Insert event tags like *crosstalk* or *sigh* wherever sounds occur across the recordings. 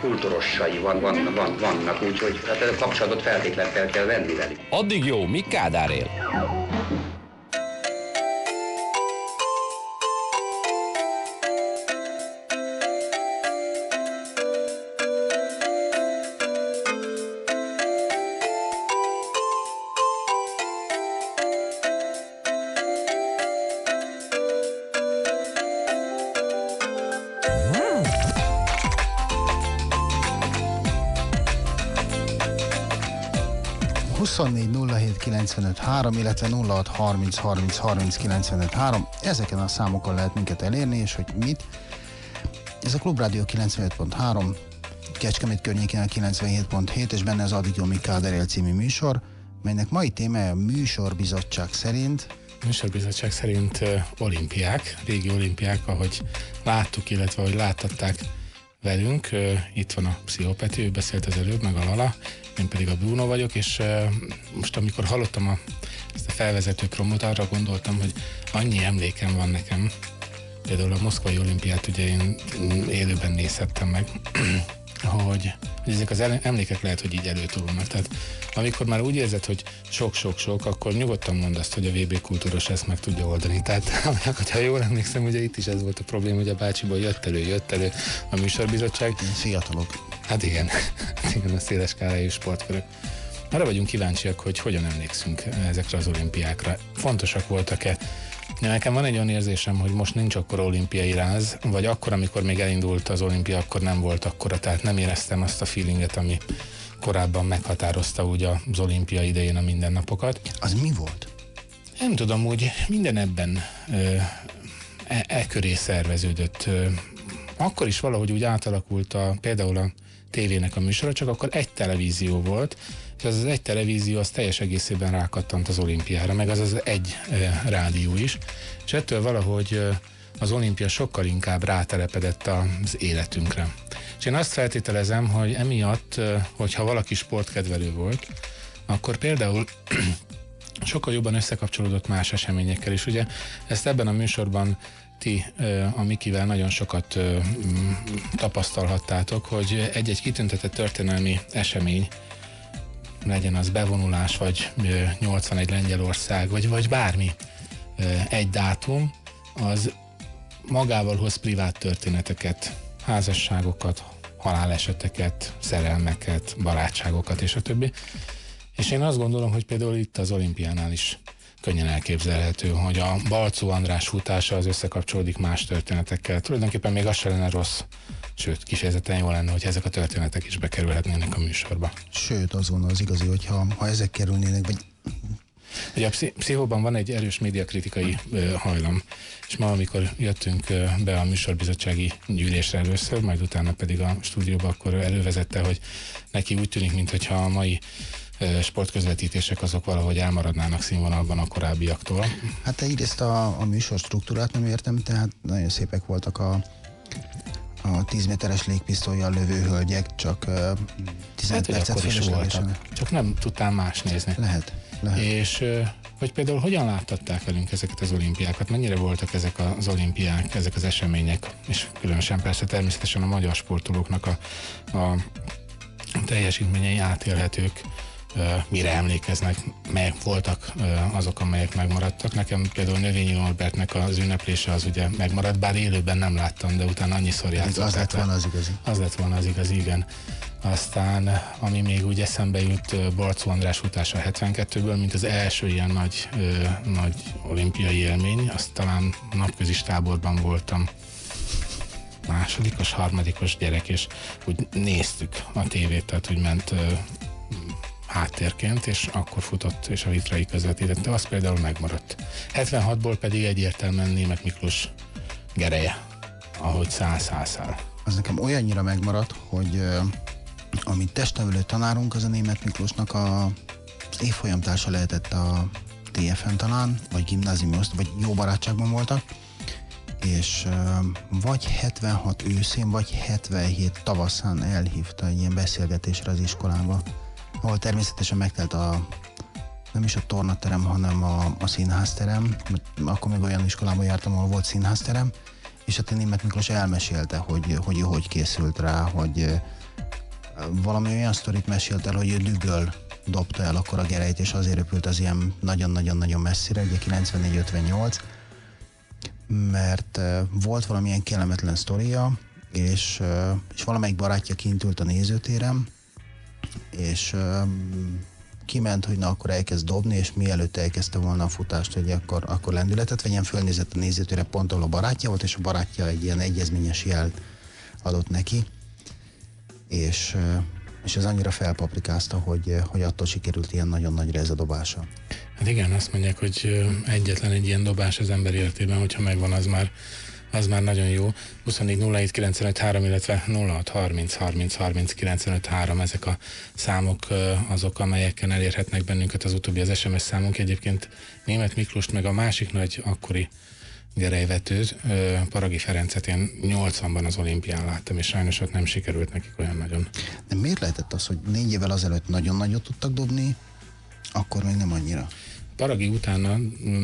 kultúrossai van, van, van, vannak, úgyhogy hát a kapcsolatot feltétlenül fel kell venni velük. Addig jó, míg Kádár él. Illetve 06 30 30 30 95 3. Ezeken a számokon lehet minket elérni, és hogy mit. Ez a Klubrádió 95.3, Kecskemét környékén a 97.7, és benne az Addig Jomi Káderél című műsor, melynek mai témája a műsorbizottság szerint műsorbizottság szerint olimpiák, régi olimpiák, ahogy láttuk, illetve ahogy láttatták velünk. Itt van a Pszichopeti, ő beszélt az előbb, meg a Lala, én pedig a Bruno vagyok, és most amikor hallottam a ezt a felvezető promót, arra gondoltam, hogy annyi emlékem van nekem, például a moszkvai olimpiát ugye én élőben nézhettem meg, *clears throat* hogy, hogy ezek az emlékek lehet, hogy így előtolulnak. Tehát amikor már úgy érzed, hogy sok-sok-sok, akkor nyugodtan mondd azt, hogy a VB kultúros ezt meg tudja oldani. Tehát, *laughs* hogyha jól emlékszem, ugye itt is ez volt a probléma, hogy a bácsiból jött elő, jött elő a műsorbizottság. Fiatalok. Hát igen, *laughs* igen, a széles skálájú sportkörök. Arra vagyunk kíváncsiak, hogy hogyan emlékszünk ezekre az olimpiákra. Fontosak voltak-e? Nekem van egy olyan érzésem, hogy most nincs akkor olimpiai ráz, vagy akkor, amikor még elindult az olimpia, akkor nem volt akkora, tehát nem éreztem azt a feelinget, ami korábban meghatározta úgy az olimpia idején a mindennapokat. Az mi volt? Nem tudom, úgy minden ebben e, e köré szerveződött. Akkor is valahogy úgy átalakult a, például a tévének a műsora, csak akkor egy televízió volt, és az az egy televízió az teljes egészében rákattant az olimpiára, meg az az egy e, rádió is, és ettől valahogy e, az olimpia sokkal inkább rátelepedett az életünkre. És én azt feltételezem, hogy emiatt, e, hogyha valaki sportkedvelő volt, akkor például *clears throat* sokkal jobban összekapcsolódott más eseményekkel is. Ugye ezt ebben a műsorban ti a Mikivel nagyon sokat tapasztalhattátok, hogy egy-egy kitüntetett történelmi esemény legyen az bevonulás, vagy 81 Lengyelország, vagy, vagy bármi egy dátum, az magával hoz privát történeteket, házasságokat, haláleseteket, szerelmeket, barátságokat és a többi. És én azt gondolom, hogy például itt az olimpiánál is könnyen elképzelhető, hogy a Balcó András futása az összekapcsolódik más történetekkel. Tulajdonképpen még az se lenne rossz, sőt, kifejezetten jó lenne, hogy ezek a történetek is bekerülhetnének a műsorba. Sőt, azon az igazi, hogyha ha ezek kerülnének, vagy Ugye a pszichóban van egy erős médiakritikai hajlam, és ma, amikor jöttünk be a műsorbizottsági gyűlésre először, majd utána pedig a stúdióba, akkor elővezette, hogy neki úgy tűnik, mintha a mai sportközvetítések azok valahogy elmaradnának színvonalban a korábbiaktól. Hát egyrészt a, a műsor struktúrát nem értem, tehát nagyon szépek voltak a a 10 méteres légpisztolyjal lövő hölgyek, csak uh, 15 hát, percet voltak. Csak nem tudtál más nézni. Lehet. lehet. És hogy például hogyan láttatták velünk ezeket az olimpiákat, mennyire voltak ezek az olimpiák, ezek az események, és különösen persze természetesen a magyar sportolóknak a, a teljesítményei átélhetők mire emlékeznek, melyek voltak azok, amelyek megmaradtak. Nekem például Növényi Norbertnek az ünneplése az ugye megmaradt, bár élőben nem láttam, de utána annyiszor játszották. Az lett volna az igazi. Az lett volna az igazi, igen. Aztán, ami még úgy eszembe jut, Barcó András futása 72-ből, mint az első ilyen nagy, nagy olimpiai élmény, azt talán napközis táborban voltam másodikos, harmadikos gyerek, és úgy néztük a tévét, tehát úgy ment háttérként, és akkor futott, és a vitrai közvetítette, az például megmaradt. 76-ból pedig egyértelműen német Miklós gereje, ahogy száll, száll, száll. Az nekem olyannyira megmaradt, hogy amit testnevelő tanárunk, az a német Miklósnak a, az évfolyamtársa lehetett a TFN talán, vagy gimnáziumi vagy jó barátságban voltak, és vagy 76 őszén, vagy 77 tavaszán elhívta egy ilyen beszélgetésre az iskolába ahol természetesen megtelt a nem is a tornaterem, hanem a, a színházterem, akkor még olyan iskolában jártam, ahol volt színházterem, és hát német Miklós elmesélte, hogy, hogy hogy készült rá, hogy valami olyan sztorit mesélt el, hogy ő dügöl dobta el akkor a gerejt, és azért repült az ilyen nagyon-nagyon-nagyon messzire, ugye 94-58, mert uh, volt valamilyen kellemetlen sztoria, és, uh, és valamelyik barátja kint ült a nézőtéren, és kiment, hogy na akkor elkezd dobni, és mielőtt elkezdte volna a futást, hogy akkor, akkor lendületet vegyen, fölnézett a nézőtére pont, ahol a barátja volt, és a barátja egy ilyen egyezményes jelt adott neki, és, és ez annyira felpaprikázta, hogy, hogy attól sikerült ilyen nagyon nagyra ez a dobása. Hát igen, azt mondják, hogy egyetlen egy ilyen dobás az ember életében, hogyha megvan, az már az már nagyon jó. 24 07 95 3, illetve 06 30 30 30 95 3, ezek a számok azok, amelyekkel elérhetnek bennünket az utóbbi az SMS számunk. Egyébként Német Miklós meg a másik nagy akkori gerejvetőt, Paragi Ferencet én 80-ban az olimpián láttam, és sajnos ott nem sikerült nekik olyan nagyon. De miért lehetett az, hogy négy évvel azelőtt nagyon nagyot tudtak dobni, akkor még nem annyira? Paragi utána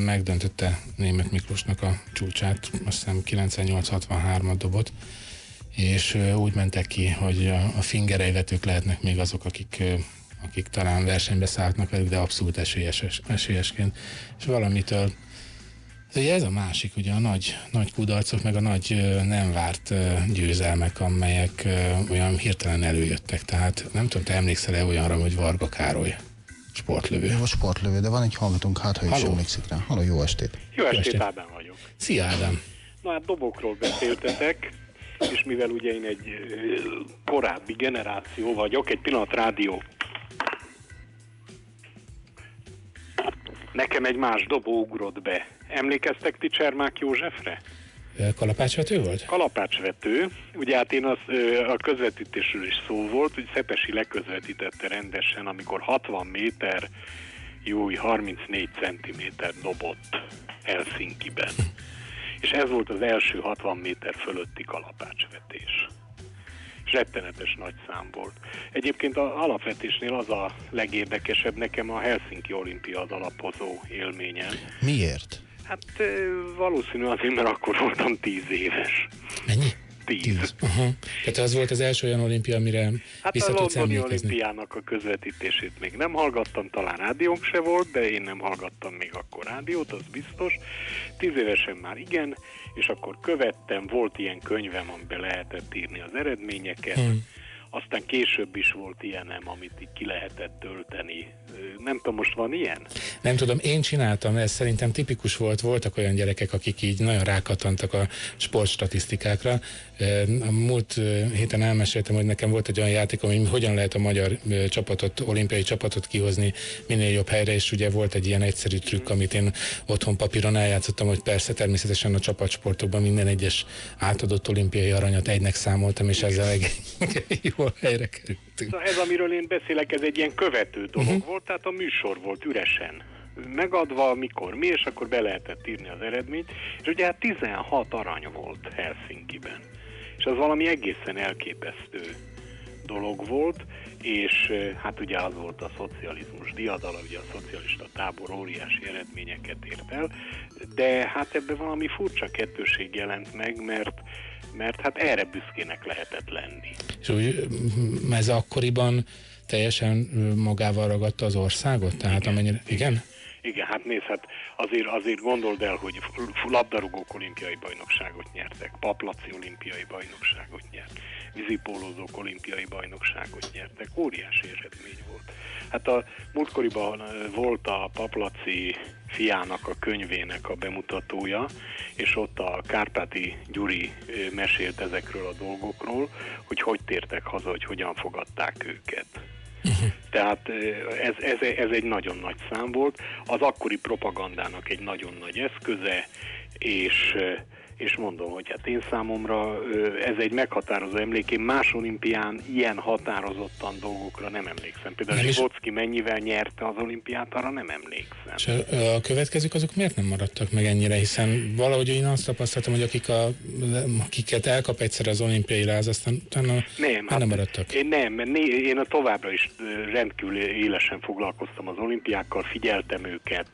megdöntötte német Miklósnak a csúcsát, azt hiszem 98-63-at dobott, és úgy mentek ki, hogy a, a fingerejvetők lehetnek még azok, akik, akik talán versenybe szállnak velük, de abszolút esélyes, esélyesként. És valamitől Ugye ez a másik, ugye a nagy, nagy kudarcok, meg a nagy nem várt győzelmek, amelyek olyan hirtelen előjöttek. Tehát nem tudom, te emlékszel-e olyanra, hogy Varga Károly sportlövő? Jó, sportlövő, de van egy hallgatónk, hát ha is emlékszik rá. Halló, jó estét! Jó estét, estét. Ádám vagyok. Szia Ádám! Na hát dobokról beszéltetek, és mivel ugye én egy korábbi generáció vagyok, egy pillanat rádió. Nekem egy más dobó ugrott be Emlékeztek ti Csermák Józsefre? Kalapácsvető volt? Kalapácsvető. Ugye hát én az, a közvetítésről is szó volt, hogy Szepesi leközvetítette rendesen, amikor 60 méter, jó 34 centiméter dobott Helsinki-ben. És ez volt az első 60 méter fölötti kalapácsvetés. És rettenetes nagy szám volt. Egyébként az alapvetésnél az a legérdekesebb nekem a Helsinki olimpia az alapozó élményem. Miért? Hát valószínű azért, mert akkor voltam tíz éves. Mennyi? Tíz. tíz. Uh-huh. Tehát az volt az első olyan olimpia, amire hát a Londoni olimpiának a közvetítését még nem hallgattam, talán rádiónk se volt, de én nem hallgattam még akkor rádiót, az biztos. Tíz évesen már igen, és akkor követtem, volt ilyen könyvem, amiben lehetett írni az eredményeket, hmm aztán később is volt ilyenem, amit így ki lehetett tölteni. Nem tudom, most van ilyen? Nem tudom, én csináltam, ez szerintem tipikus volt, voltak olyan gyerekek, akik így nagyon rákatantak a sportstatisztikákra. A múlt héten elmeséltem, hogy nekem volt egy olyan játék, hogy hogyan lehet a magyar csapatot, olimpiai csapatot kihozni minél jobb helyre, és ugye volt egy ilyen egyszerű trükk, amit én otthon papíron eljátszottam, hogy persze természetesen a csapatsportokban minden egyes átadott olimpiai aranyat egynek számoltam, és ezzel egy *laughs* jó helyre kerültünk. Szóval ez, amiről én beszélek, ez egy ilyen követő dolog uh-huh. volt, tehát a műsor volt üresen megadva, mikor mi, és akkor be lehetett írni az eredményt, és ugye hát 16 arany volt Helsinki-ben. És az valami egészen elképesztő dolog volt, és hát ugye az volt a szocializmus diadala, ugye a szocialista tábor óriási eredményeket ért el, de hát ebben valami furcsa kettőség jelent meg, mert mert hát erre büszkének lehetett lenni. És úgy ez akkoriban teljesen magával ragadta az országot? Tehát igen, amennyire, igen? Igen, hát nézd, hát azért, azért gondold el, hogy labdarúgók olimpiai bajnokságot nyertek, paplaci olimpiai bajnokságot nyert, vízipólózók olimpiai bajnokságot nyertek, óriási eredmény volt. Hát a múltkoriban volt a paplaci fiának a könyvének a bemutatója, és ott a Kárpáti Gyuri mesélt ezekről a dolgokról, hogy hogy tértek haza, hogy hogyan fogadták őket. *laughs* Tehát ez, ez, ez egy nagyon nagy szám volt, az akkori propagandának egy nagyon nagy eszköze, és és mondom, hogy hát én számomra ez egy meghatározó emlék. Én más olimpián ilyen határozottan dolgokra nem emlékszem. Például Zsivocki mennyivel nyerte az olimpiát, arra nem emlékszem. És a, a következők azok miért nem maradtak meg ennyire? Hiszen valahogy én azt tapasztaltam, hogy akik a, akiket elkap egyszer az olimpiai láz, aztán utána nem, hát nem maradtak. Én nem, né, én a továbbra is rendkívül élesen foglalkoztam az olimpiákkal, figyeltem őket,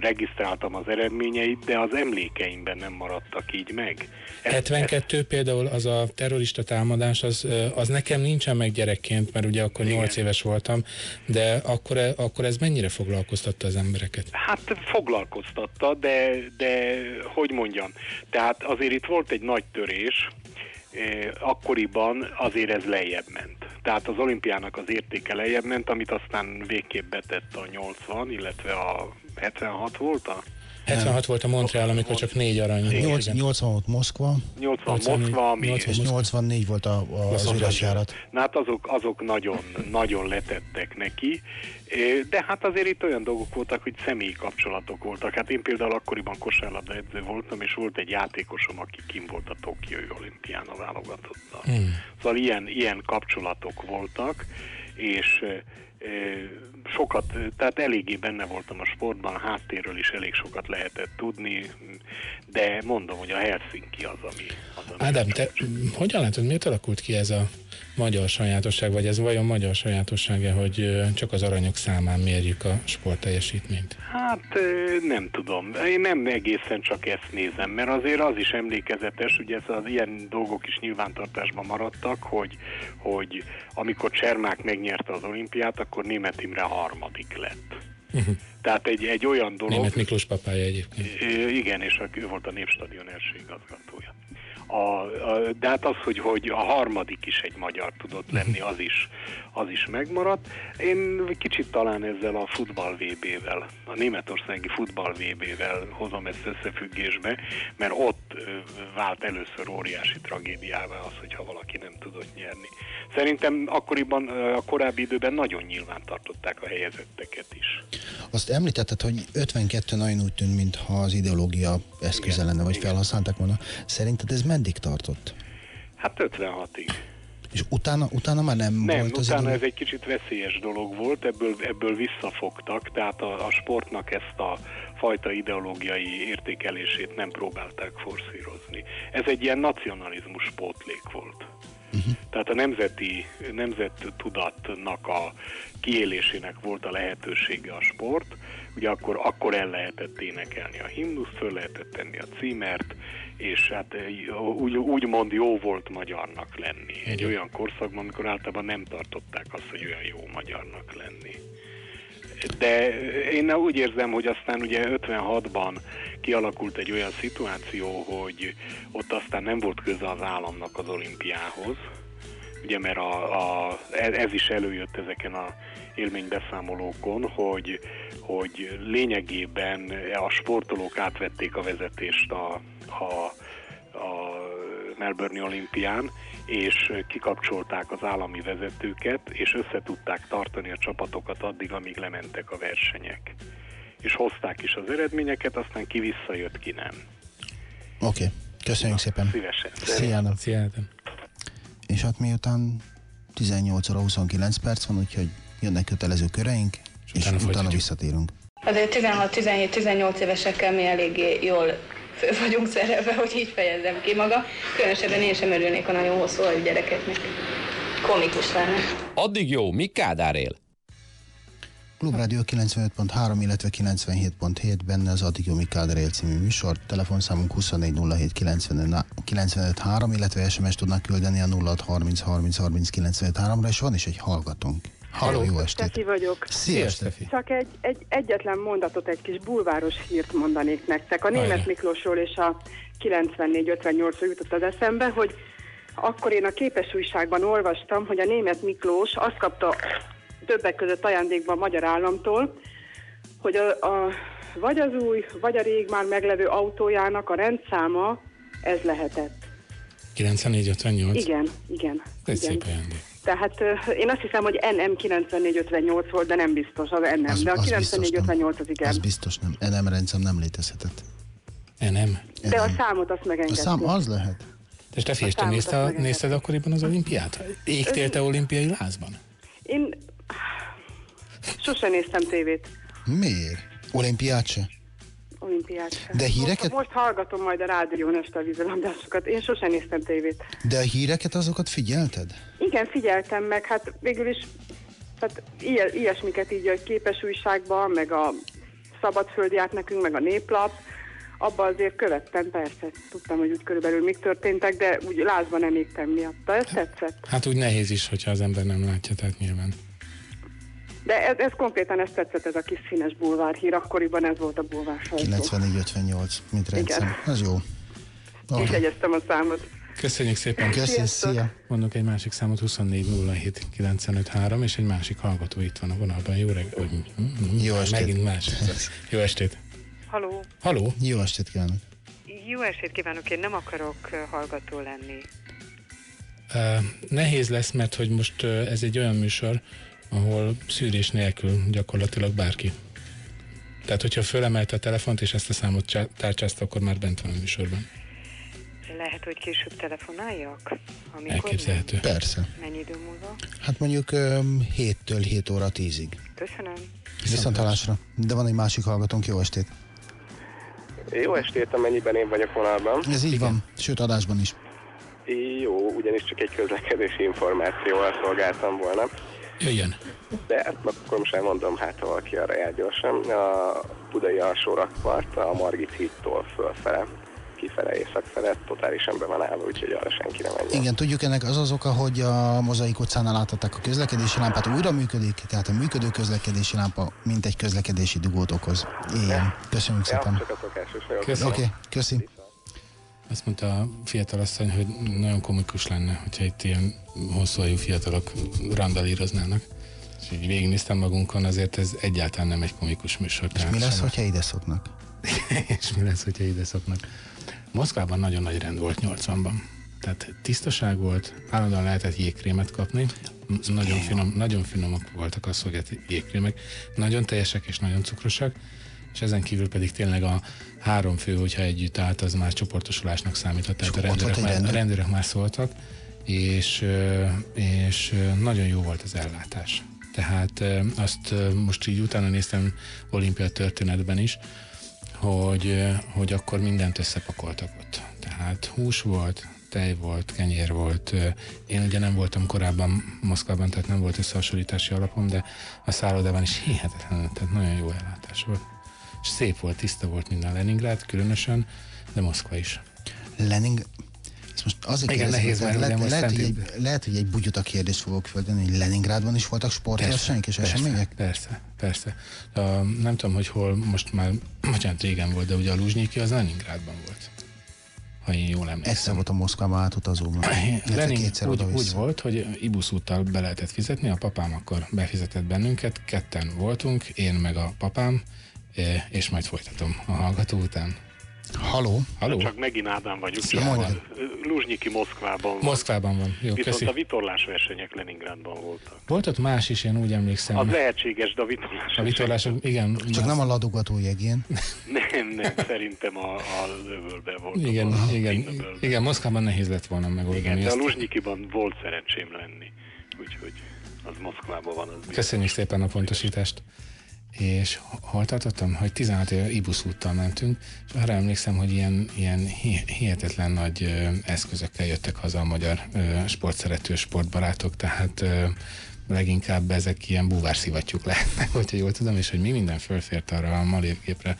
regisztráltam az eredményeit, de az emlékeimben nem maradt maradtak így meg. Ez- 72 például az a terrorista támadás, az, az nekem nincsen meg gyerekként, mert ugye akkor 8 éves voltam, de akkor, e- akkor ez mennyire foglalkoztatta az embereket? Hát foglalkoztatta, de, de hogy mondjam, tehát azért itt volt egy nagy törés, akkoriban azért ez lejjebb ment. Tehát az olimpiának az értéke lejjebb ment, amit aztán végképp betett a 80, illetve a 76 volt a 76 volt a Montreal, amikor csak négy arany. Igen. Nyolc- Igen. 80 volt Moszkva, 80 84, Moszkva, ami... 80 és 84 volt a, a, az üres járat. Na hát azok, azok nagyon, nagyon letettek neki, de hát azért itt olyan dolgok voltak, hogy személyi kapcsolatok voltak. Hát én például akkoriban kosárlabda edző voltam, és volt egy játékosom, aki kim volt a Tokiói olimpián a válogatottal. Hmm. Szóval ilyen, ilyen kapcsolatok voltak, és sokat, tehát eléggé benne voltam a sportban, a háttérről is elég sokat lehetett tudni, de mondom, hogy a Helsinki az, ami... Az, ami Ádám, te hogyan látod, miért alakult ki ez a magyar sajátosság, vagy ez vajon magyar sajátossága, hogy csak az aranyok számán mérjük a sportteljesítményt? Hát ö, nem tudom. Én nem egészen csak ezt nézem, mert azért az is emlékezetes, ugye ez az ilyen dolgok is nyilvántartásban maradtak, hogy, hogy amikor Csermák megnyerte az olimpiát, akkor Német Imre harmadik lett. Tehát egy, egy olyan dolog... Német Miklós papája egyébként. Igen, és ő volt a Népstadion első igazgatója. A, a, de hát az, hogy, hogy a harmadik is egy magyar tudott lenni, az is, az is megmaradt. Én kicsit talán ezzel a futball VB-vel, a németországi futball VB-vel hozom ezt összefüggésbe, mert ott vált először óriási tragédiává az, hogyha valaki nem tudott nyerni. Szerintem akkoriban, a korábbi időben nagyon nyilván tartották a helyezetteket is. Azt említetted, hogy 52 nagyon úgy tűnt, mintha az ideológia eszköze lenne, vagy igen. felhasználták volna. Szerinted ez meddig tartott? Hát 56-ig. És utána, utána már nem, Nem, volt az utána idő? ez egy kicsit veszélyes dolog volt, ebből, ebbból visszafogtak, tehát a, a sportnak ezt a fajta ideológiai értékelését nem próbálták forszírozni. Ez egy ilyen nacionalizmus pótlék volt. Uh-huh. Tehát a nemzeti, nemzet tudatnak a kiélésének volt a lehetősége a sport. Ugye akkor, akkor el lehetett énekelni a himnuszt, föl lehetett tenni a címert, és hát úgy, úgymond jó volt magyarnak lenni. Egy olyan korszakban, amikor általában nem tartották azt, hogy olyan jó magyarnak lenni. De én úgy érzem, hogy aztán ugye 56-ban kialakult egy olyan szituáció, hogy ott aztán nem volt köze az államnak az olimpiához, ugye mert a, a, ez is előjött ezeken a élménybeszámolókon, hogy, hogy lényegében a sportolók átvették a vezetést a, a, a Melbourne olimpián, és kikapcsolták az állami vezetőket, és összetudták tartani a csapatokat addig, amíg lementek a versenyek. És hozták is az eredményeket, aztán ki visszajött, ki nem. Oké, okay. köszönjük szépen. Szívesen. Szia, Ádám. Szia. És hát miután 18 óra 29 perc van, úgyhogy jönnek kötelező köreink, és, és utána utána, visszatérünk. Azért 16-17-18 évesekkel mi eléggé jól föl vagyunk szerelve, hogy így fejezzem ki maga. Különösebben én sem örülnék a nagyon hosszú ajú gyerekeknek. Komikus lenne. Addig jó, míg Kádár él. Klubrádió 95.3, illetve 97.7, benne az Addig Jomi Káder című műsor. Telefonszámunk 2407 953, illetve SMS tudnak küldeni a 0630 30 30 953-ra, és van is egy hallgatónk. Halló, jó estét! Stefi vagyok. Szia, Steffi. Stefi! Csak egy, egy egyetlen mondatot, egy kis bulváros hírt mondanék nektek. A német Miklósról és a 94-58-ról jutott az eszembe, hogy akkor én a képes újságban olvastam, hogy a német Miklós azt kapta többek között ajándékban a magyar államtól, hogy a, a, vagy az új, vagy a rég már meglevő autójának a rendszáma ez lehetett. 94-58? Igen, igen. Ez igen. szép ajándék. Tehát én azt hiszem, hogy NM 9458 volt, de nem biztos az NM. Az- de a az biztos nem. 9458 az igen. Az biztos nem. NM rendszám nem létezhetett. Nem. de a NM. számot azt A megengedték. szám az lehet? De Steffi, és te nézte, a, nézted akkoriban az olimpiát? Égtél te olimpiai lázban? Én sose néztem tévét, Miért? Olimpiát se? Olimpiát sem. De híreket- Most, most hallgatom majd a rádión este a vízilabdásokat. Én sose néztem tévét. De a híreket azokat figyelted? Igen, figyeltem meg, hát végül is hát ilyen, ilyesmiket így a képes újságban, meg a szabadföld járt nekünk, meg a néplap. abba azért követtem, persze, tudtam, hogy úgy körülbelül mik történtek, de úgy lázban nem égtem miatta. Ez tetszett. Hát úgy nehéz is, hogyha az ember nem látja, tehát nyilván. De ez, ez konkrétan ez tetszett, ez a kis színes bulvár hír, akkoriban ez volt a bulvár sajtó. 94-58, mint rendszer. Igen. Ez jó. Úgy Oké. jegyeztem a számot. Köszönjük szépen. Sziasztok. szia. Mondok egy másik számot, 2407953, és egy másik hallgató itt van a vonalban. Jó reggelt. Jó estét. Megint más. Jó estét. Haló, Haló? Jó estét kívánok. jó estét kívánok, én nem akarok hallgató lenni. Uh, nehéz lesz, mert hogy most uh, ez egy olyan műsor, ahol szűrés nélkül gyakorlatilag bárki. Tehát, hogyha fölemelte a telefont, és ezt a számot csá- tárcsázta, akkor már bent van a műsorban. Lehet, hogy később telefonáljak? Amikor Elképzelhető. Persze. Nem? Mennyi idő múlva? Hát mondjuk öm, 7-től 7 óra 10-ig. Köszönöm. Viszont hallásra. De van egy másik hallgatónk, jó estét. Jó estét, amennyiben én vagyok vonalban. Ez így van, sőt adásban is. Jó, ugyanis csak egy közlekedési információval szolgáltam volna. Jöjjön. De hát akkor most elmondom, hát ha valaki arra jár gyorsan. A budai alsó rakpart a Margit hídtól fölfele, kifele északfele totálisan be van állva, úgyhogy arra senki nem menjen. Igen, tudjuk ennek az az oka, hogy a mozaik utcánál láthatták a közlekedési lámpát, újra működik, tehát a működő közlekedési lámpa mint egy közlekedési dugót okoz. Igen, köszönjük Ja, szépen. Oké, okay, köszi. Azt mondta a fiatalasszony, hogy nagyon komikus lenne, hogyha itt ilyen hosszú hajú fiatalok randalíroznának. És így végignéztem magunkon, azért ez egyáltalán nem egy komikus műsor. És mi lesz, sem- hogyha ide szoknak? *laughs* és mi lesz, hogyha ide szoknak. Moszkvában nagyon nagy rend volt 80-ban. Tehát tisztaság volt, állandóan lehetett jégkrémet kapni, nagyon, finom, nagyon finomak voltak a szovjet jégkrémek, nagyon teljesek és nagyon cukrosak, és ezen kívül pedig tényleg a három fő, hogyha együtt állt, az már csoportosulásnak számított, tehát a rendőrök, már, a rendőr? rendőrök már szóltak, és, és nagyon jó volt az ellátás. Tehát azt most így utána néztem olimpia történetben is, hogy, hogy akkor mindent összepakoltak ott. Tehát hús volt, tej volt, kenyér volt. Én ugye nem voltam korábban Moszkvában, tehát nem volt összehasonlítási alapom, de a szállodában is hihetetlen, tehát nagyon jó ellátás volt. És szép volt, tiszta volt minden Leningrád, különösen, de Moszkva is. Lening... Ezt most azért Igen, kérdezem, nehéz, mert lehet, most lehet, hogy egy, lehet, hogy egy bugyuta kérdést fogok föltenni, hogy Leningrádban is voltak sportversenyek és események? Persze, persze. A, nem tudom, hogy hol most már, *clears throat* bocsánat, régen volt, de ugye a Luzsnyiki az Leningrádban volt. Ha én jól Egyszer emlékszem. voltam Moszkvában átutazóban. *clears throat* Lenin úgy, úgy volt, hogy Ibusz úttal be lehetett fizetni, a papám akkor befizetett bennünket, ketten voltunk, én meg a papám, és majd folytatom a hallgató után. Haló? Haló? Csak megint Ádám vagyok. Mondjad. Luzsnyiki Moszkvában van. Moszkvában van. Jó, Viszont köszi. a vitorlás versenyek Leningrádban voltak. Volt ott más is, én úgy emlékszem. Az lehetséges, de a vitorlás a vitorlások, igen. Csak nem a ladogató jegén. Nem, nem, szerintem a, a övölbe volt. Igen, a igen, Finnöbölben. igen, Moszkvában nehéz lett volna megoldani igen de a ezt. Luzsnyikiban volt szerencsém lenni. Úgyhogy az Moszkvában van. Az biztos. Köszönjük szépen a pontosítást. És hol tartottam? Hogy 16 éve Ibusz úttal mentünk, és arra emlékszem, hogy ilyen, ilyen hi- hihetetlen nagy eszközökkel jöttek haza a magyar sportszerető sportbarátok, tehát leginkább ezek ilyen búvárszivattyúk lehetnek, hogyha jól tudom, és hogy mi minden fölfért arra a malévgépre,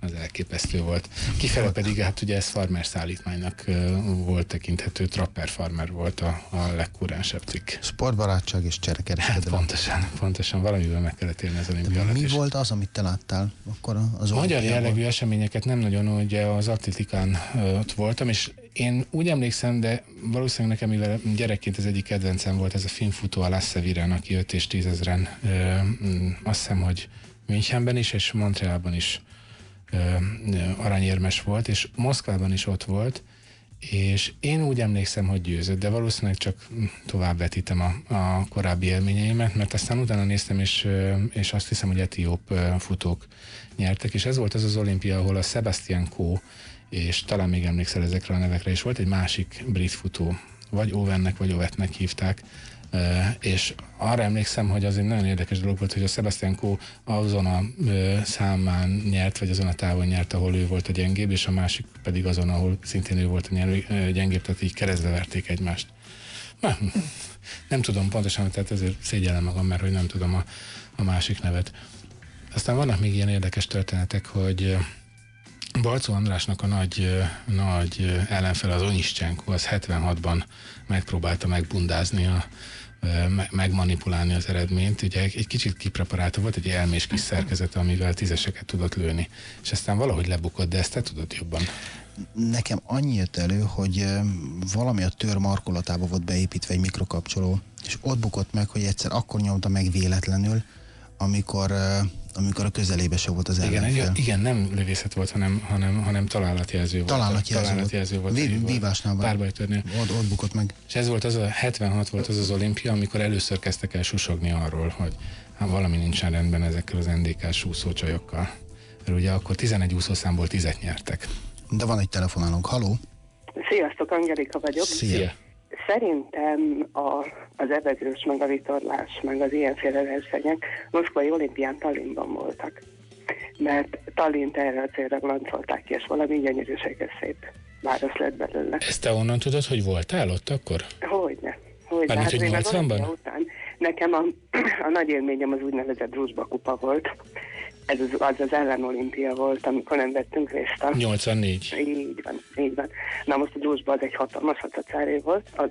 az elképesztő volt. Kifele pedig, hát ugye ez farmer szállítmánynak ö, volt tekinthető, trapper farmer volt a, a legkurensebb cikk. Sportbarátság és Hát cserekereskedelem. pontosan, pontosan valamivel meg kellett érni az olimpia mi is. volt az, amit te láttál akkor az Magyar jellegű eseményeket nem nagyon, ugye az atlétikán ö, ott voltam, és én úgy emlékszem, de valószínűleg nekem, mivel gyerekként ez egyik kedvencem volt, ez a filmfutó a Lasse Viren, aki jött és tízezren, ö, mm, azt hiszem, hogy Münchenben is, és Montrealban is ö, ö, aranyérmes volt, és Moszkvában is ott volt, és én úgy emlékszem, hogy győzött, de valószínűleg csak tovább vetítem a, a korábbi élményeimet, mert aztán utána néztem, és, és azt hiszem, hogy etióp futók nyertek, és ez volt az az olimpia, ahol a Sebastian Coe, és talán még emlékszel ezekre a nevekre, és volt egy másik brit futó, vagy Owennek, vagy Ovetnek hívták, és arra emlékszem, hogy az egy nagyon érdekes dolog volt, hogy a Sebastian Coe azon a számán nyert, vagy azon a távon nyert, ahol ő volt a gyengébb, és a másik pedig azon, ahol szintén ő volt a nyerő, gyengébb, tehát így keresztbe verték egymást. Nem, nem tudom pontosan, tehát ezért szégyellem magam, mert hogy nem tudom a, a másik nevet. Aztán vannak még ilyen érdekes történetek, hogy Balcó Andrásnak a nagy, nagy ellenfele az Oniszcsenko, az 76-ban megpróbálta megbundázni a megmanipulálni az eredményt. Ugye egy kicsit kipreparálta volt, egy elmés kis szerkezete, amivel tízeseket tudott lőni. És aztán valahogy lebukott, de ezt te tudod jobban. Nekem annyi jött elő, hogy valami a tör markolatába volt beépítve egy mikrokapcsoló, és ott bukott meg, hogy egyszer akkor nyomta meg véletlenül, amikor, amikor a közelébe se volt az Igen, ellenfél. egy, igen, nem lövészet volt, hanem, hanem, hanem találatjelző volt. Talállatjelző volt. Talállatjelző volt. Volt. vívásnál van. Párbajtörnél. Ott, ott bukott meg. És ez volt az a 76 volt az az olimpia, amikor először kezdtek el susogni arról, hogy hát valami nincsen rendben ezekkel az NDK-s úszócsajokkal. Mert ugye akkor 11 úszószámból 10 nyertek. De van egy telefonálunk. Haló? Sziasztok, Angelika vagyok. Szia. Szerintem a, az evezős, meg a vitorlás, meg az ilyenféle versenyek Moszkvai olimpián Tallinnban voltak. Mert Tallint erre a célra lancolták ki, és valami gyönyörűséges szép város lett belőle. Ezt te onnan tudod, hogy voltál ott akkor? Hogyne. Hogyne. Mármint, hogy én az 80-ban? olimpia Után, nekem a, *clears throat* a nagy élményem az úgynevezett Drusba kupa volt. Ez az az, az ellenolimpia volt, amikor nem vettünk részt a 84. így van, így van. Na most a Drusba az egy hatalmas hatacáré volt, az,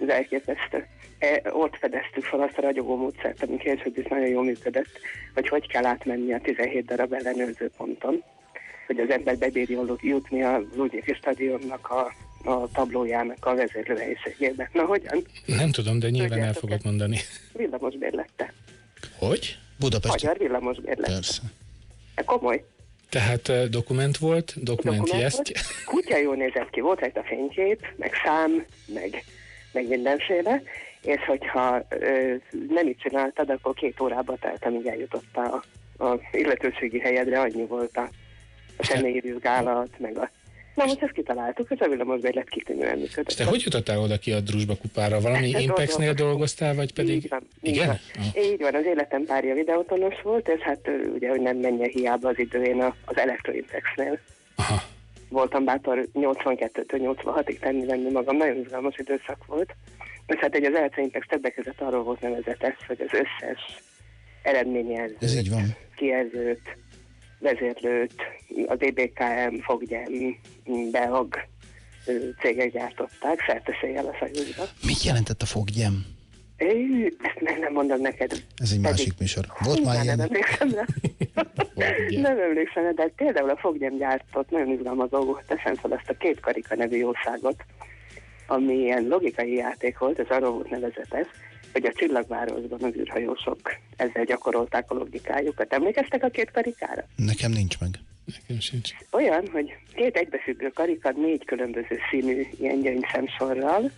az elképesztő. E, ott fedeztük fel azt a ragyogó módszert, ami később is nagyon jól működött, hogy hogy kell átmenni a 17 darab ellenőrző ponton, hogy az ember bebírjon jutni az Újnyéki stadionnak a, a tablójának a vezérlőhelyiségébe. Na hogyan? Nem tudom, de nyilván el fogod mondani. Villamos bérlette. Hogy? Budapest. Magyar villamos bérlette. Persze. Komoly. Tehát eh, dokument volt, dokument Dokument volt. Kutya jól nézett ki, volt rajta fénykép, meg szám, meg, meg mindenféle, és hogyha ö, nem így csináltad, akkor két órába telt, amíg eljutott a, a illetőségi helyedre, annyi volt a, a személyi vizsgálat, meg a... Na most ezt kitaláltuk, és a villamosbérlet kitűnően működött. Te hogy jutottál oda ki a Drusba kupára? Valami Hát, Impexnél dolgoztál, vagy pedig... Így van, így Igen? Van. Ah. Így van, az életem párja videótonos volt, és hát ugye, hogy nem menjen hiába az idő, én a- az Electroimpexnél Aha. Voltam bátor 82-től 86-ig tenni venni magam, nagyon izgalmas időszak volt. És hát egy az Electroimpex többek között arról volt nevezetes, hogy az összes eredményjelzőt, Ez így van. kijelzőt, vezérlőt, a DBKM, Foggyem, Beag cégek gyártották, szerteszéjjel a fejükbe. Mit jelentett a foggyem? Ő, ezt meg nem mondom neked. Ez egy másik műsor. Volt már nem ilyen? emlékszem rá. Nem emlékszem rá, de például a Foggyem gyártott nagyon izgalmas dolgot, teszem fel ezt a két karika nevű jószágot, ami ilyen logikai játék volt, ez arról volt nevezetes, hogy a csillagvárosban az űrhajósok ezzel gyakorolták a logikájukat. Emlékeztek a két karikára? Nekem nincs meg. Nekem sincs. Olyan, hogy két egybefüggő karika négy különböző színű ilyen gyöngyszemsorral,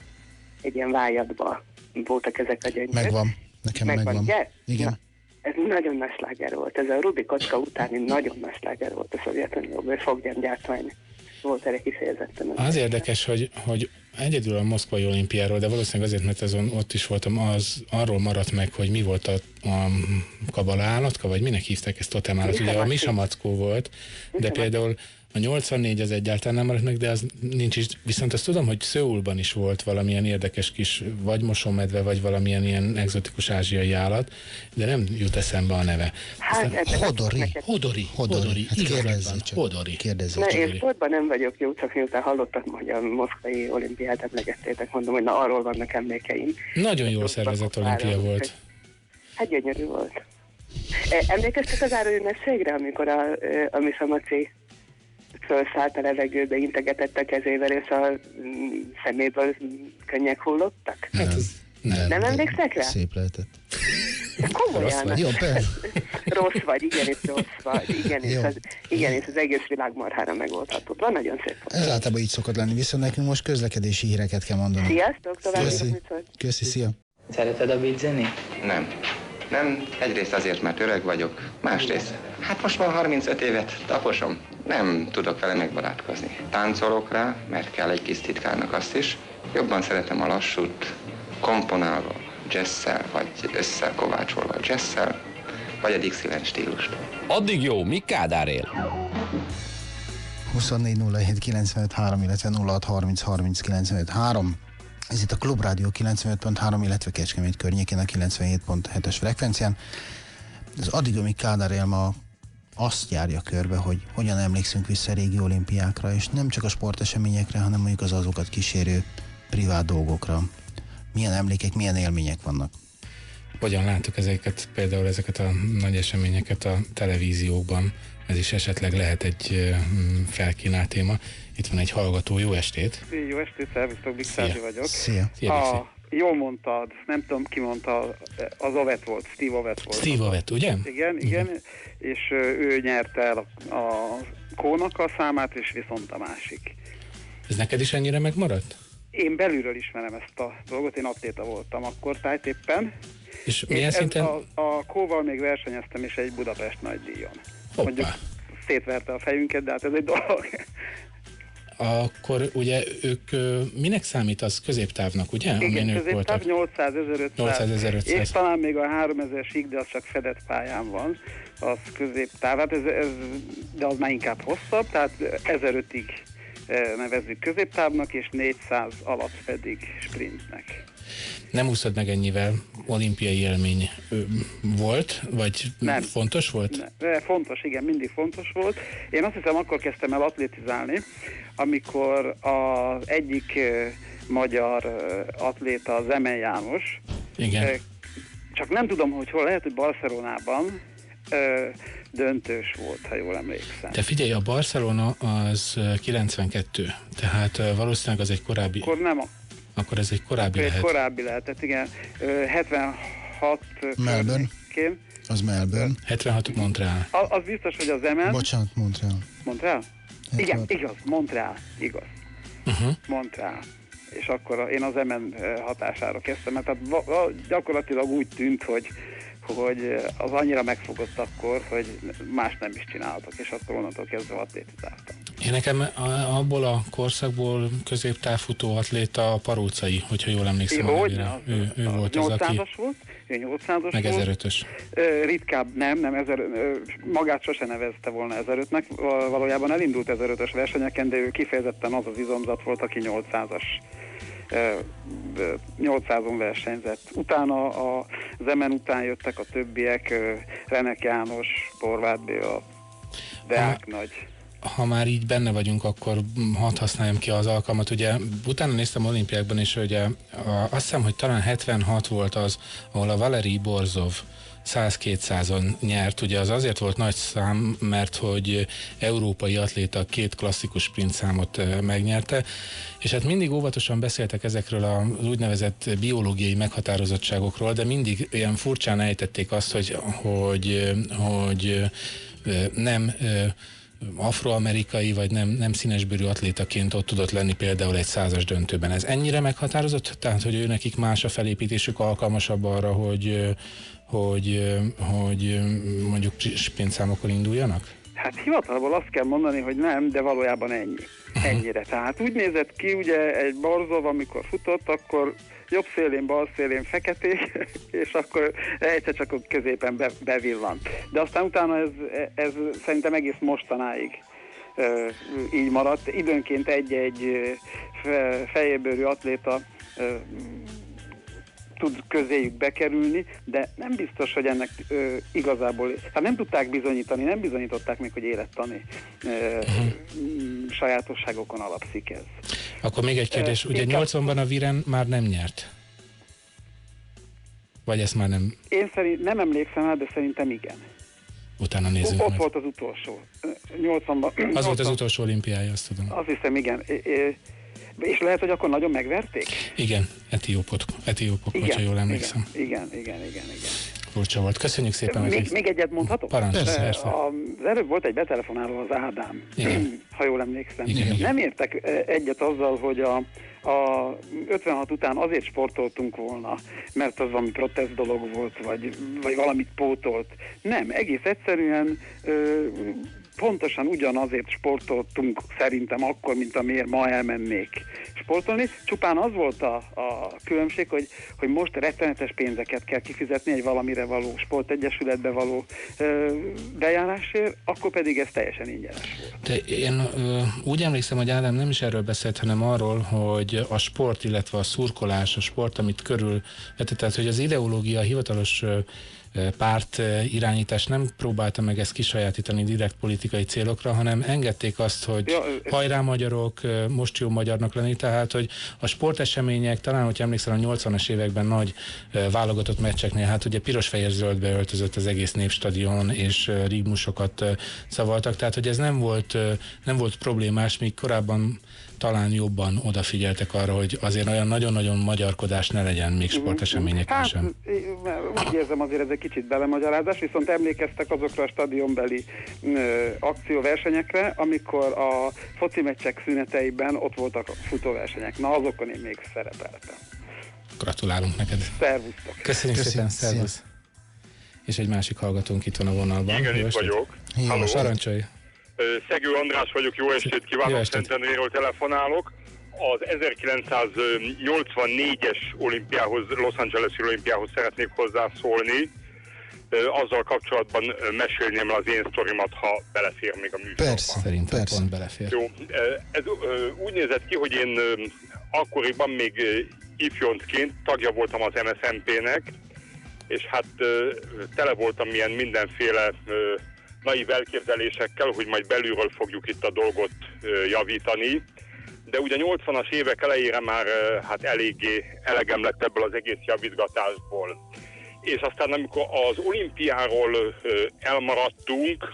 egy ilyen vájadba voltak ezek a gyöngyök. Megvan. Nekem Megvan, megvan. ugye? Igen. Na, ez nagyon nagy sláger volt. Ez a Rubik kocka utáni nagyon nagy sláger volt a Szovjetunióban, és foggyemgyártmány volt erre kifejezetten. Az érdekes, hogy, hogy egyedül a moszkvai olimpiáról, de valószínűleg azért, mert azon ott is voltam, az arról maradt meg, hogy mi volt a, a kabala állatka, vagy minek hívták ezt totem állat. Ugye a Misamackó. volt, de például a 84 az egyáltalán nem maradt meg, de az nincs is. Viszont azt tudom, hogy Szöulban is volt valamilyen érdekes kis vagy mosómedve, vagy valamilyen ilyen egzotikus ázsiai állat, de nem jut eszembe a neve. Hát, Aztán- Hodori. Hodori, Hodori. Hodori, Hát van, csak. Hodori. Kérdezzél Ne, csak. én sportban nem vagyok jó, csak miután hallottam, hogy a moszkvai olimpiát emlegettétek, mondom, hogy na arról vannak emlékeim. Nagyon jól szervezett olimpia volt. Hát gyönyörű volt. E, Emlékeztek az áróünnepségre, amikor a, a Misamaci felszállt a levegőbe, integetett a kezével, és a mm, szeméből könnyek hullottak? Hát ez Nem, Nem de emlékszek rá? Szép lehetett. Komolyan. vagy? Jó. *laughs* Rossz vagy, igenis rossz vagy, igenis Jó. az, igenis az egész világ marhára megoldható. Van nagyon szép volt. Ez általában így szokott lenni, viszont nekünk most közlekedési híreket kell mondani. Sziasztok, további Köszi. Köszi, szia. Szereted a beat zenét? Nem. Nem, egyrészt azért, mert öreg vagyok, másrészt, hát most már 35 évet taposom, nem tudok vele megbarátkozni. Táncolok rá, mert kell egy kis titkárnak azt is, jobban szeretem a lassút, komponálva, jazzszel, vagy összekovácsolva jazzszel, vagy a Dixieland stílust. Addig jó, míg Kádár él. 24 07 95 3, illetve 06 30 30 95 3. Ez itt a Klubrádió 95.3, illetve Kecskemét környékén a 97.7-es frekvencián. Az addig, amíg Kádár él ma azt járja körbe, hogy hogyan emlékszünk vissza régi olimpiákra, és nem csak a sporteseményekre, hanem mondjuk az azokat kísérő privát dolgokra. Milyen emlékek, milyen élmények vannak. Hogyan láttuk ezeket, például ezeket a nagy eseményeket a televíziókban? Ez is esetleg lehet egy mm, felkínált téma. Itt van egy hallgató, jó estét! Jó estét, szervusztok, Big vagyok. Szia! Szia, a, jól mondtad, nem tudom ki mondta, az Ovet volt, Steve Ovet volt. Steve Ovet, ugye? Igen, igen, uh-huh. és ő nyerte el a, a kónak a számát, és viszont a másik. Ez neked is ennyire megmaradt? Én belülről ismerem ezt a dolgot, én atléta voltam akkor tájtéppen. És milyen és szinten? A, a kóval még versenyeztem is egy Budapest nagy díjon. Hoppá. Mondjuk szétverte a fejünket, de hát ez egy dolog *laughs* akkor ugye ők minek számít az középtávnak, ugye? Igen, középtáv voltak? 800 1500, 800 1500. És talán még a 3000-sig, de az csak fedett pályán van, az középtáv, hát ez, ez, de az már inkább hosszabb, tehát 1005-ig nevezzük középtávnak, és 400 alatt pedig sprintnek. Nem úszod meg ennyivel olimpiai élmény volt, vagy nem. fontos volt? Nem. Fontos, igen, mindig fontos volt. Én azt hiszem, akkor kezdtem el atlétizálni, amikor az egyik magyar atléta, az Emen János, igen. csak nem tudom, hogy hol, lehet, hogy Barcelonában döntős volt, ha jól emlékszem. De figyelj, a Barcelona az 92, tehát valószínűleg az egy korábbi... Akkor nem, akkor ez egy korábbi Akkor lehet. Egy korábbi lehetett, igen. 76 Melbourne. Környékén. Az Melbourne. 76 Montreal. Az, az biztos, hogy az MN. Bocsánat, Montreal. Montreal? Igen, igaz, Montreal, igaz. Uh-huh. Montreal. És akkor én az MN hatására kezdtem, mert tehát gyakorlatilag úgy tűnt, hogy hogy az annyira megfogott akkor, hogy más nem is csináltak, és akkor onnantól kezdve atlétizáltam. Én nekem abból a korszakból középtávfutó atléta a Parócai, hogyha jól emlékszem. Jó, hogy az, ő, ő volt az, aki... volt, ő 800-as meg 1005-ös. Ritkább nem, nem, ezer, magát sose nevezte volna 1005-nek, valójában elindult 1005-ös versenyeken, de ő kifejezetten az az izomzat volt, aki 800-as 800-on versenyzett. Utána a Zemen után jöttek a többiek, Renek János, Porvát Béla, Deák ha, Nagy. Ha már így benne vagyunk, akkor hadd használjam ki az alkalmat. Ugye utána néztem olimpiákban, és ugye azt hiszem, hogy talán 76 volt az, ahol a Valeri Borzov 100-200-on nyert. Ugye az azért volt nagy szám, mert hogy európai atléta két klasszikus sprint számot megnyerte, és hát mindig óvatosan beszéltek ezekről az úgynevezett biológiai meghatározottságokról, de mindig ilyen furcsán ejtették azt, hogy, hogy, hogy nem afroamerikai, vagy nem, nem színesbőrű atlétaként ott tudott lenni például egy százas döntőben. Ez ennyire meghatározott? Tehát, hogy ő nekik más a felépítésük alkalmasabb arra, hogy, hogy, hogy mondjuk sprintszámokon induljanak? Hát hivatalból azt kell mondani, hogy nem, de valójában ennyi. Ennyire. Tehát úgy nézett ki, ugye egy Barzov, amikor futott, akkor jobb szélén, bal szélén feketék, *laughs* és akkor egyszer csak ott középen be, bevillant. De aztán utána ez, ez szerintem egész mostanáig így maradt. Időnként egy-egy fejébőrű atléta tud közéjük bekerülni, de nem biztos, hogy ennek ö, igazából, hát nem tudták bizonyítani, nem bizonyították még, hogy élettani ö, uh-huh. sajátosságokon alapszik ez. Akkor még egy kérdés, ugye 80-ban a Viren már nem nyert? Vagy ezt már nem? Én szerint nem emlékszem el, de szerintem igen. Utána nézzünk. Ott meg. volt az utolsó. 80-ban. Az 80, volt az utolsó olimpiája, azt tudom. Azt hiszem, igen. És lehet, hogy akkor nagyon megverték? Igen, etiópot, etiópok, igen, hogyha jól emlékszem. Igen, igen, igen, igen. igen. Furcsa volt. Köszönjük szépen. Még, még egyet mondhatok? Parancs, persze, persze. Az előbb volt egy betelefonáló az Ádám, igen. *clears throat* ha jól emlékszem. Igen, igen. Nem értek egyet azzal, hogy a, a 56 után azért sportoltunk volna, mert az valami protest dolog volt, vagy, vagy valamit pótolt. Nem, egész egyszerűen ö, pontosan ugyanazért sportoltunk szerintem akkor, mint amiért ma elmennék sportolni. Csupán az volt a, a különbség, hogy, hogy most rettenetes pénzeket kell kifizetni egy valamire való sportegyesületbe való ö, bejárásért, akkor pedig ez teljesen ingyenes volt. De én ö, úgy emlékszem, hogy Ádám nem is erről beszélt, hanem arról, hogy a sport, illetve a szurkolás, a sport, amit körül, tehát hogy az ideológia, hivatalos ö, párt irányítás nem próbálta meg ezt kisajátítani direkt politikai célokra, hanem engedték azt, hogy ja, hajrá magyarok, most jó magyarnak lenni, tehát hogy a sportesemények, talán, hogy emlékszel, a 80-as években nagy válogatott meccseknél, hát ugye piros-fehér-zöldbe öltözött az egész népstadion, és rigmusokat szavaltak, tehát hogy ez nem volt, nem volt problémás, míg korábban talán jobban odafigyeltek arra, hogy azért olyan nagyon-nagyon magyarkodás ne legyen még sporteseményeken hát, sem. Úgy érzem azért ez egy kicsit belemagyarázás, viszont emlékeztek azokra a stadionbeli ö, akcióversenyekre, amikor a foci meccsek szüneteiben ott voltak a futóversenyek. Na azokon én még szerepeltem. Gratulálunk neked. Szervusztok. Köszönjük, Köszönjük szépen, szervusz. És egy másik hallgatónk itt van a vonalban. Igen, itt vagyok. Halló, parancsolj. Szegő András vagyok, jó estét kívánok, Szentendréről telefonálok. Az 1984-es olimpiához, Los Angeles olimpiához szeretnék hozzászólni. Azzal kapcsolatban mesélném az én sztorimat, ha belefér még a műsorba. Persze, szerintem persze. pont belefér. Jó, ez úgy nézett ki, hogy én akkoriban még ifjontként tagja voltam az MSZMP-nek, és hát tele voltam ilyen mindenféle naiv elképzelésekkel, hogy majd belülről fogjuk itt a dolgot javítani. De ugye 80-as évek elejére már hát eléggé elegem lett ebből az egész javítgatásból. És aztán amikor az olimpiáról elmaradtunk,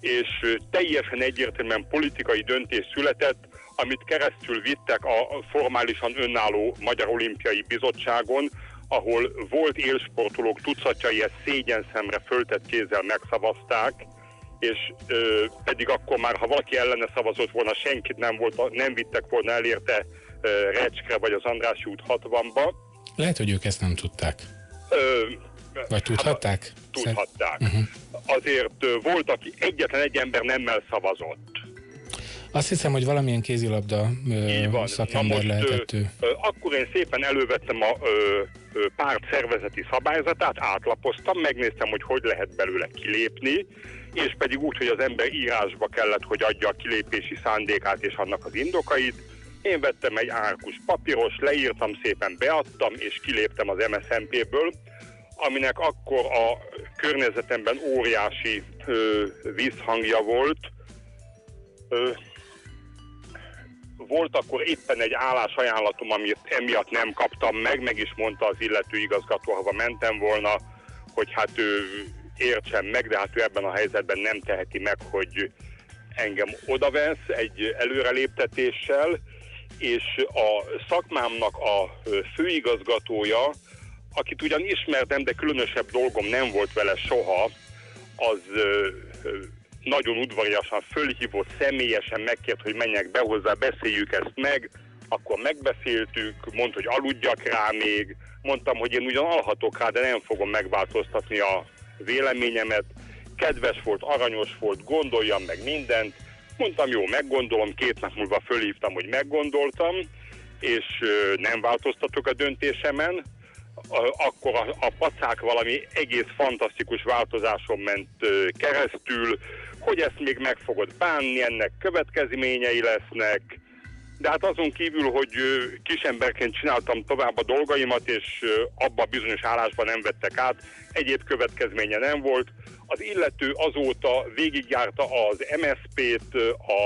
és teljesen egyértelműen politikai döntés született, amit keresztül vittek a formálisan önálló Magyar Olimpiai Bizottságon, ahol volt élsportolók tucatjai ezt szégyen szemre föltett kézzel megszavazták, és ö, pedig akkor már, ha valaki ellene szavazott volna, senkit nem volt, nem vittek volna elérte ö, Recskre vagy az Andrássy út 60-ba. Lehet, hogy ők ezt nem tudták. Ö, vagy tudhatták? Hát, tudhatták. Uh-huh. Azért ö, volt, aki egyetlen egy ember nemmel szavazott. Azt hiszem, hogy valamilyen kézilabda ö, szakember most, lehetett ő. Akkor én szépen elővettem a ö, ö, párt szervezeti szabályzatát, átlapoztam, megnéztem, hogy hogy lehet belőle kilépni, és pedig úgy, hogy az ember írásba kellett, hogy adja a kilépési szándékát és annak az indokait. Én vettem egy árkus papíros, leírtam szépen, beadtam, és kiléptem az MSZMP-ből, aminek akkor a környezetemben óriási ö, visszhangja volt. Ö, volt akkor éppen egy állásajánlatom, amit emiatt nem kaptam meg, meg is mondta az illető igazgató, ha mentem volna, hogy hát ő értsen meg, de hát ő ebben a helyzetben nem teheti meg, hogy engem odavesz egy előreléptetéssel, és a szakmámnak a főigazgatója, akit ugyan ismertem, de különösebb dolgom nem volt vele soha, az nagyon udvariasan fölhívott, személyesen megkért, hogy menjek be hozzá, beszéljük ezt meg, akkor megbeszéltük, mondta, hogy aludjak rá még, mondtam, hogy én ugyan alhatok rá, de nem fogom megváltoztatni a véleményemet, kedves volt, aranyos volt, gondoljam meg mindent, mondtam, jó, meggondolom, két nap múlva fölhívtam, hogy meggondoltam, és nem változtatok a döntésemen, akkor a, a pacák valami egész fantasztikus változáson ment keresztül, hogy ezt még meg fogod bánni, ennek következményei lesznek, de hát azon kívül, hogy kisemberként csináltam tovább a dolgaimat, és abba bizonyos állásban nem vettek át, egyéb következménye nem volt. Az illető azóta végigjárta az MSZP-t,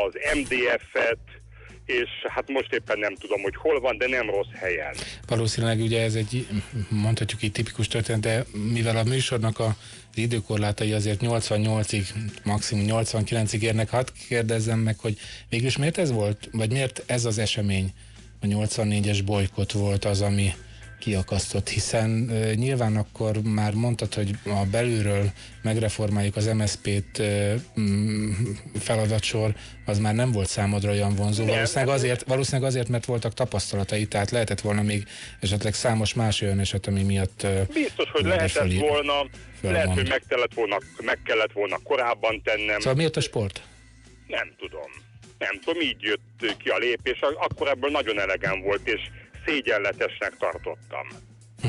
az MDF-et, és hát most éppen nem tudom, hogy hol van, de nem rossz helyen. Valószínűleg ugye ez egy, mondhatjuk így tipikus történet, de mivel a műsornak a időkorlátai azért 88-ig, maximum 89-ig érnek, hadd kérdezzem meg, hogy végülis miért ez volt, vagy miért ez az esemény, a 84-es bolykot volt az, ami kiakasztott, hiszen nyilván akkor már mondtad, hogy a belülről megreformáljuk az MSZP-t mm, feladatsor, az már nem volt számodra olyan vonzó. Nem, valószínűleg, azért, valószínűleg azért, mert voltak tapasztalatai, tehát lehetett volna még esetleg számos más olyan eset, ami miatt... Biztos, hogy lehetett fölír, volna, fölmond. lehet, hogy meg kellett, volna, meg kellett volna korábban tennem. Szóval miért a sport? Nem tudom. Nem tudom, így jött ki a lépés, akkor ebből nagyon elegem volt, és szégyenletesnek tartottam. Hm.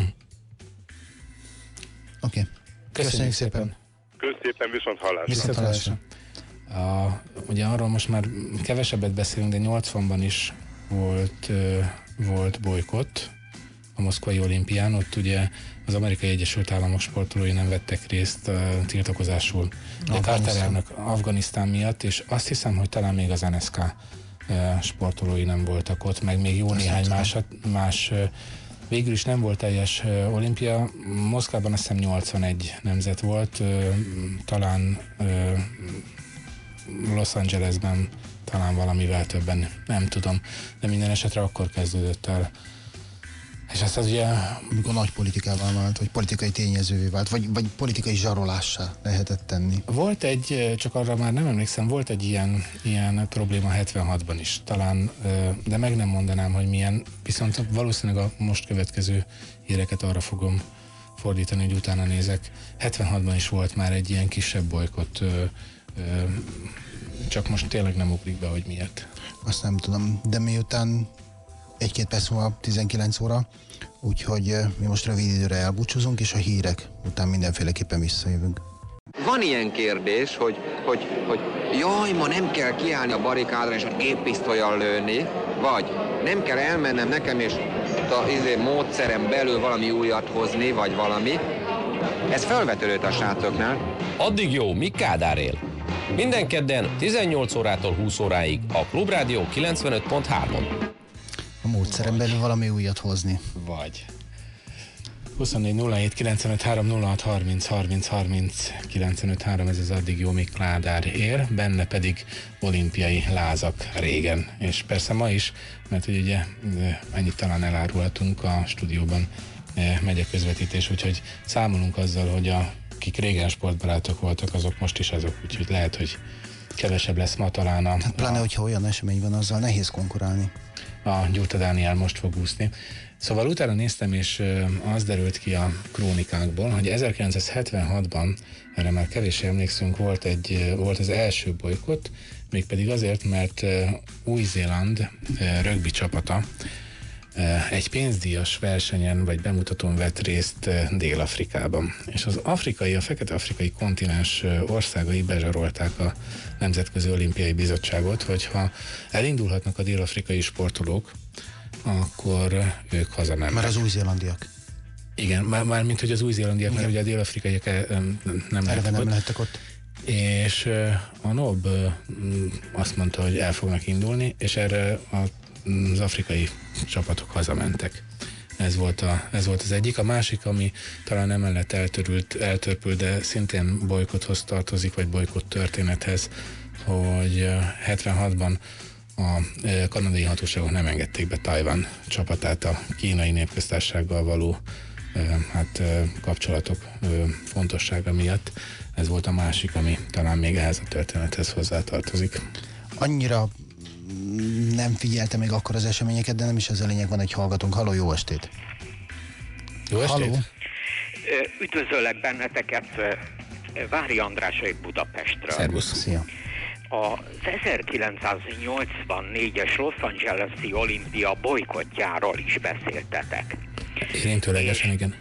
Oké. Okay. Köszönjük, Köszönjük szépen. Köszönjük szépen, viszont hallásra. Viszont hallásra. A, ugye arról most már kevesebbet beszélünk, de 80-ban is volt, volt bolykott, a moszkvai olimpián, ott ugye az amerikai Egyesült Államok sportolói nem vettek részt uh, tiltakozásul. De Carter elnök Afganisztán miatt, és azt hiszem, hogy talán még az NSK sportolói nem voltak ott, meg még jó néhány más, más Végül is nem volt teljes olimpia. Moszkvában azt hiszem 81 nemzet volt, talán Los Angelesben talán valamivel többen, nem tudom, de minden esetre akkor kezdődött el. És ezt az ugye... Amikor nagy politikával vált, vagy politikai tényezővé vált, vagy, vagy politikai zsarolássá lehetett tenni. Volt egy, csak arra már nem emlékszem, volt egy ilyen, ilyen probléma 76-ban is, talán, de meg nem mondanám, hogy milyen, viszont valószínűleg a most következő híreket arra fogom fordítani, hogy utána nézek. 76-ban is volt már egy ilyen kisebb bolykott csak most tényleg nem ugrik be, hogy miért. Azt nem tudom, de miután egy-két perc múlva 19 óra, úgyhogy mi most rövid időre elbúcsúzunk, és a hírek után mindenféleképpen visszajövünk. Van ilyen kérdés, hogy, hogy, hogy jaj, ma nem kell kiállni a barikádra és a géppisztolyal lőni, vagy nem kell elmennem nekem és a izé, módszerem belül valami újat hozni, vagy valami. Ez felvetődött a srácoknál. Addig jó, mi Kádár él? Minden kedden 18 órától 20 óráig a Klubrádió 95.3-on. A módszeren belül valami újat hozni. Vagy. 24 07 95 3 06 30 30 30 95 3 ez az addig jó Mikládár ér, benne pedig olimpiai lázak régen, és persze ma is, mert hogy ugye ennyit talán elárulhatunk a stúdióban megy a közvetítés, úgyhogy számolunk azzal, hogy a akik régen sportbarátok voltak, azok most is azok, úgyhogy lehet, hogy kevesebb lesz ma talán a... Hát pláne, a, hogyha olyan esemény van, azzal nehéz konkurálni. A Gyurta Dániel most fog úszni. Szóval utána néztem, és az derült ki a krónikákból, hogy 1976-ban, erre már kevés emlékszünk, volt, egy, volt az első bolykott, mégpedig azért, mert Új-Zéland rögbi csapata egy pénzdíjas versenyen vagy bemutatón vett részt Dél-Afrikában. És az afrikai, a fekete-afrikai kontinens országai bezsarolták a Nemzetközi Olimpiai Bizottságot, hogyha elindulhatnak a dél-afrikai sportolók, akkor ők hazamennek. Már az új-zélandiak. Igen, már, már mint hogy az új-zélandiak, mert ugye a dél-afrikaiak nem lehettek nem ott. lehettek ott. És a NOB azt mondta, hogy el fognak indulni, és erre a az afrikai csapatok hazamentek. Ez volt, a, ez volt az egyik. A másik, ami talán emellett eltörült, eltörpült, de szintén bolykothoz tartozik, vagy bolykott történethez, hogy 76-ban a kanadai hatóságok nem engedték be Tajvan csapatát a kínai népköztársággal való hát, kapcsolatok fontossága miatt. Ez volt a másik, ami talán még ehhez a történethez hozzátartozik. Annyira nem figyelte még akkor az eseményeket, de nem is ez a lényeg, van egy hallgatónk. Halló, jó estét! Jó estét! Halló. Üdvözöllek benneteket, Vári Andrásai Budapestről. Szervusz! Szia! Az 1984-es Los Angeles-i olimpia bolykottjáról is beszéltetek. Érintőlegesen, igen.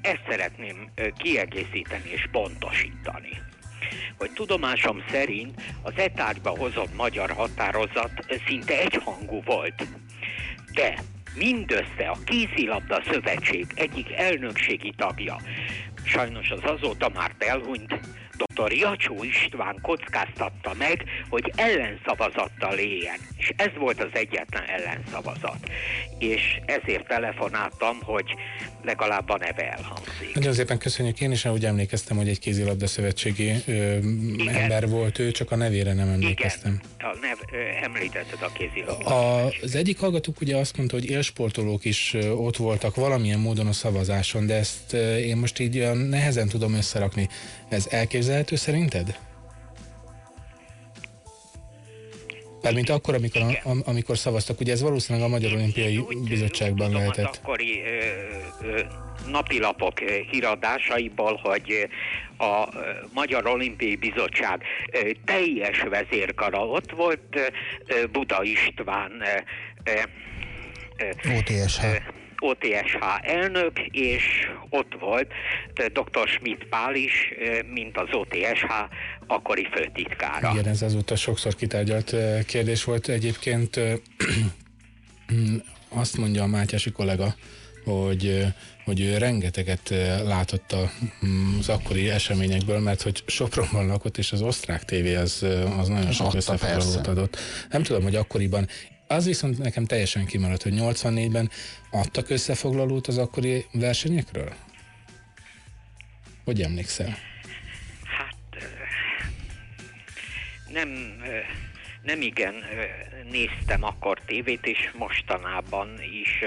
Ezt szeretném kiegészíteni és pontosítani hogy tudomásom szerint az etárgyba hozott magyar határozat szinte egyhangú volt. De mindössze a kézilabda szövetség egyik elnökségi tagja, sajnos az azóta már elhunyt, dr. Jacsó István kockáztatta meg, hogy ellenszavazattal éljen. És ez volt az egyetlen ellenszavazat. És ezért telefonáltam, hogy legalább a neve elhangzik. Nagyon szépen köszönjük. Én is úgy emlékeztem, hogy egy kézilabda szövetségi ö, ember volt ő, csak a nevére nem emlékeztem. Igen, a nev, ö, említetted a kézilabda. A, az egyik hallgatók ugye azt mondta, hogy élsportolók is ott voltak valamilyen módon a szavazáson, de ezt én most így nehezen tudom összerakni. Ez elképzelhető szerinted? Mármint akkor, amikor, a, amikor szavaztak, ugye ez valószínűleg a Magyar Olimpiai Bizottságban lehetett. Az akkori ö, ö, napilapok híradásaiból, hogy a Magyar Olimpiai Bizottság teljes vezérkara ott volt, Buda István OTSH. OTSH elnök, és ott volt dr. Schmidt Pál is, mint az OTSH akkori főtitkára. Igen, ez azóta sokszor kitárgyalt kérdés volt. Egyébként *clears throat* azt mondja a Mátyási kollega, hogy, hogy ő rengeteget látott az akkori eseményekből, mert hogy Sopronban lakott, és az osztrák tévé az, az nagyon sok összefoglalót adott. Nem tudom, hogy akkoriban az viszont nekem teljesen kimaradt, hogy 84-ben adtak összefoglalót az akkori versenyekről? Hogy emlékszel? Hát nem nem igen néztem akkor tévét, és mostanában is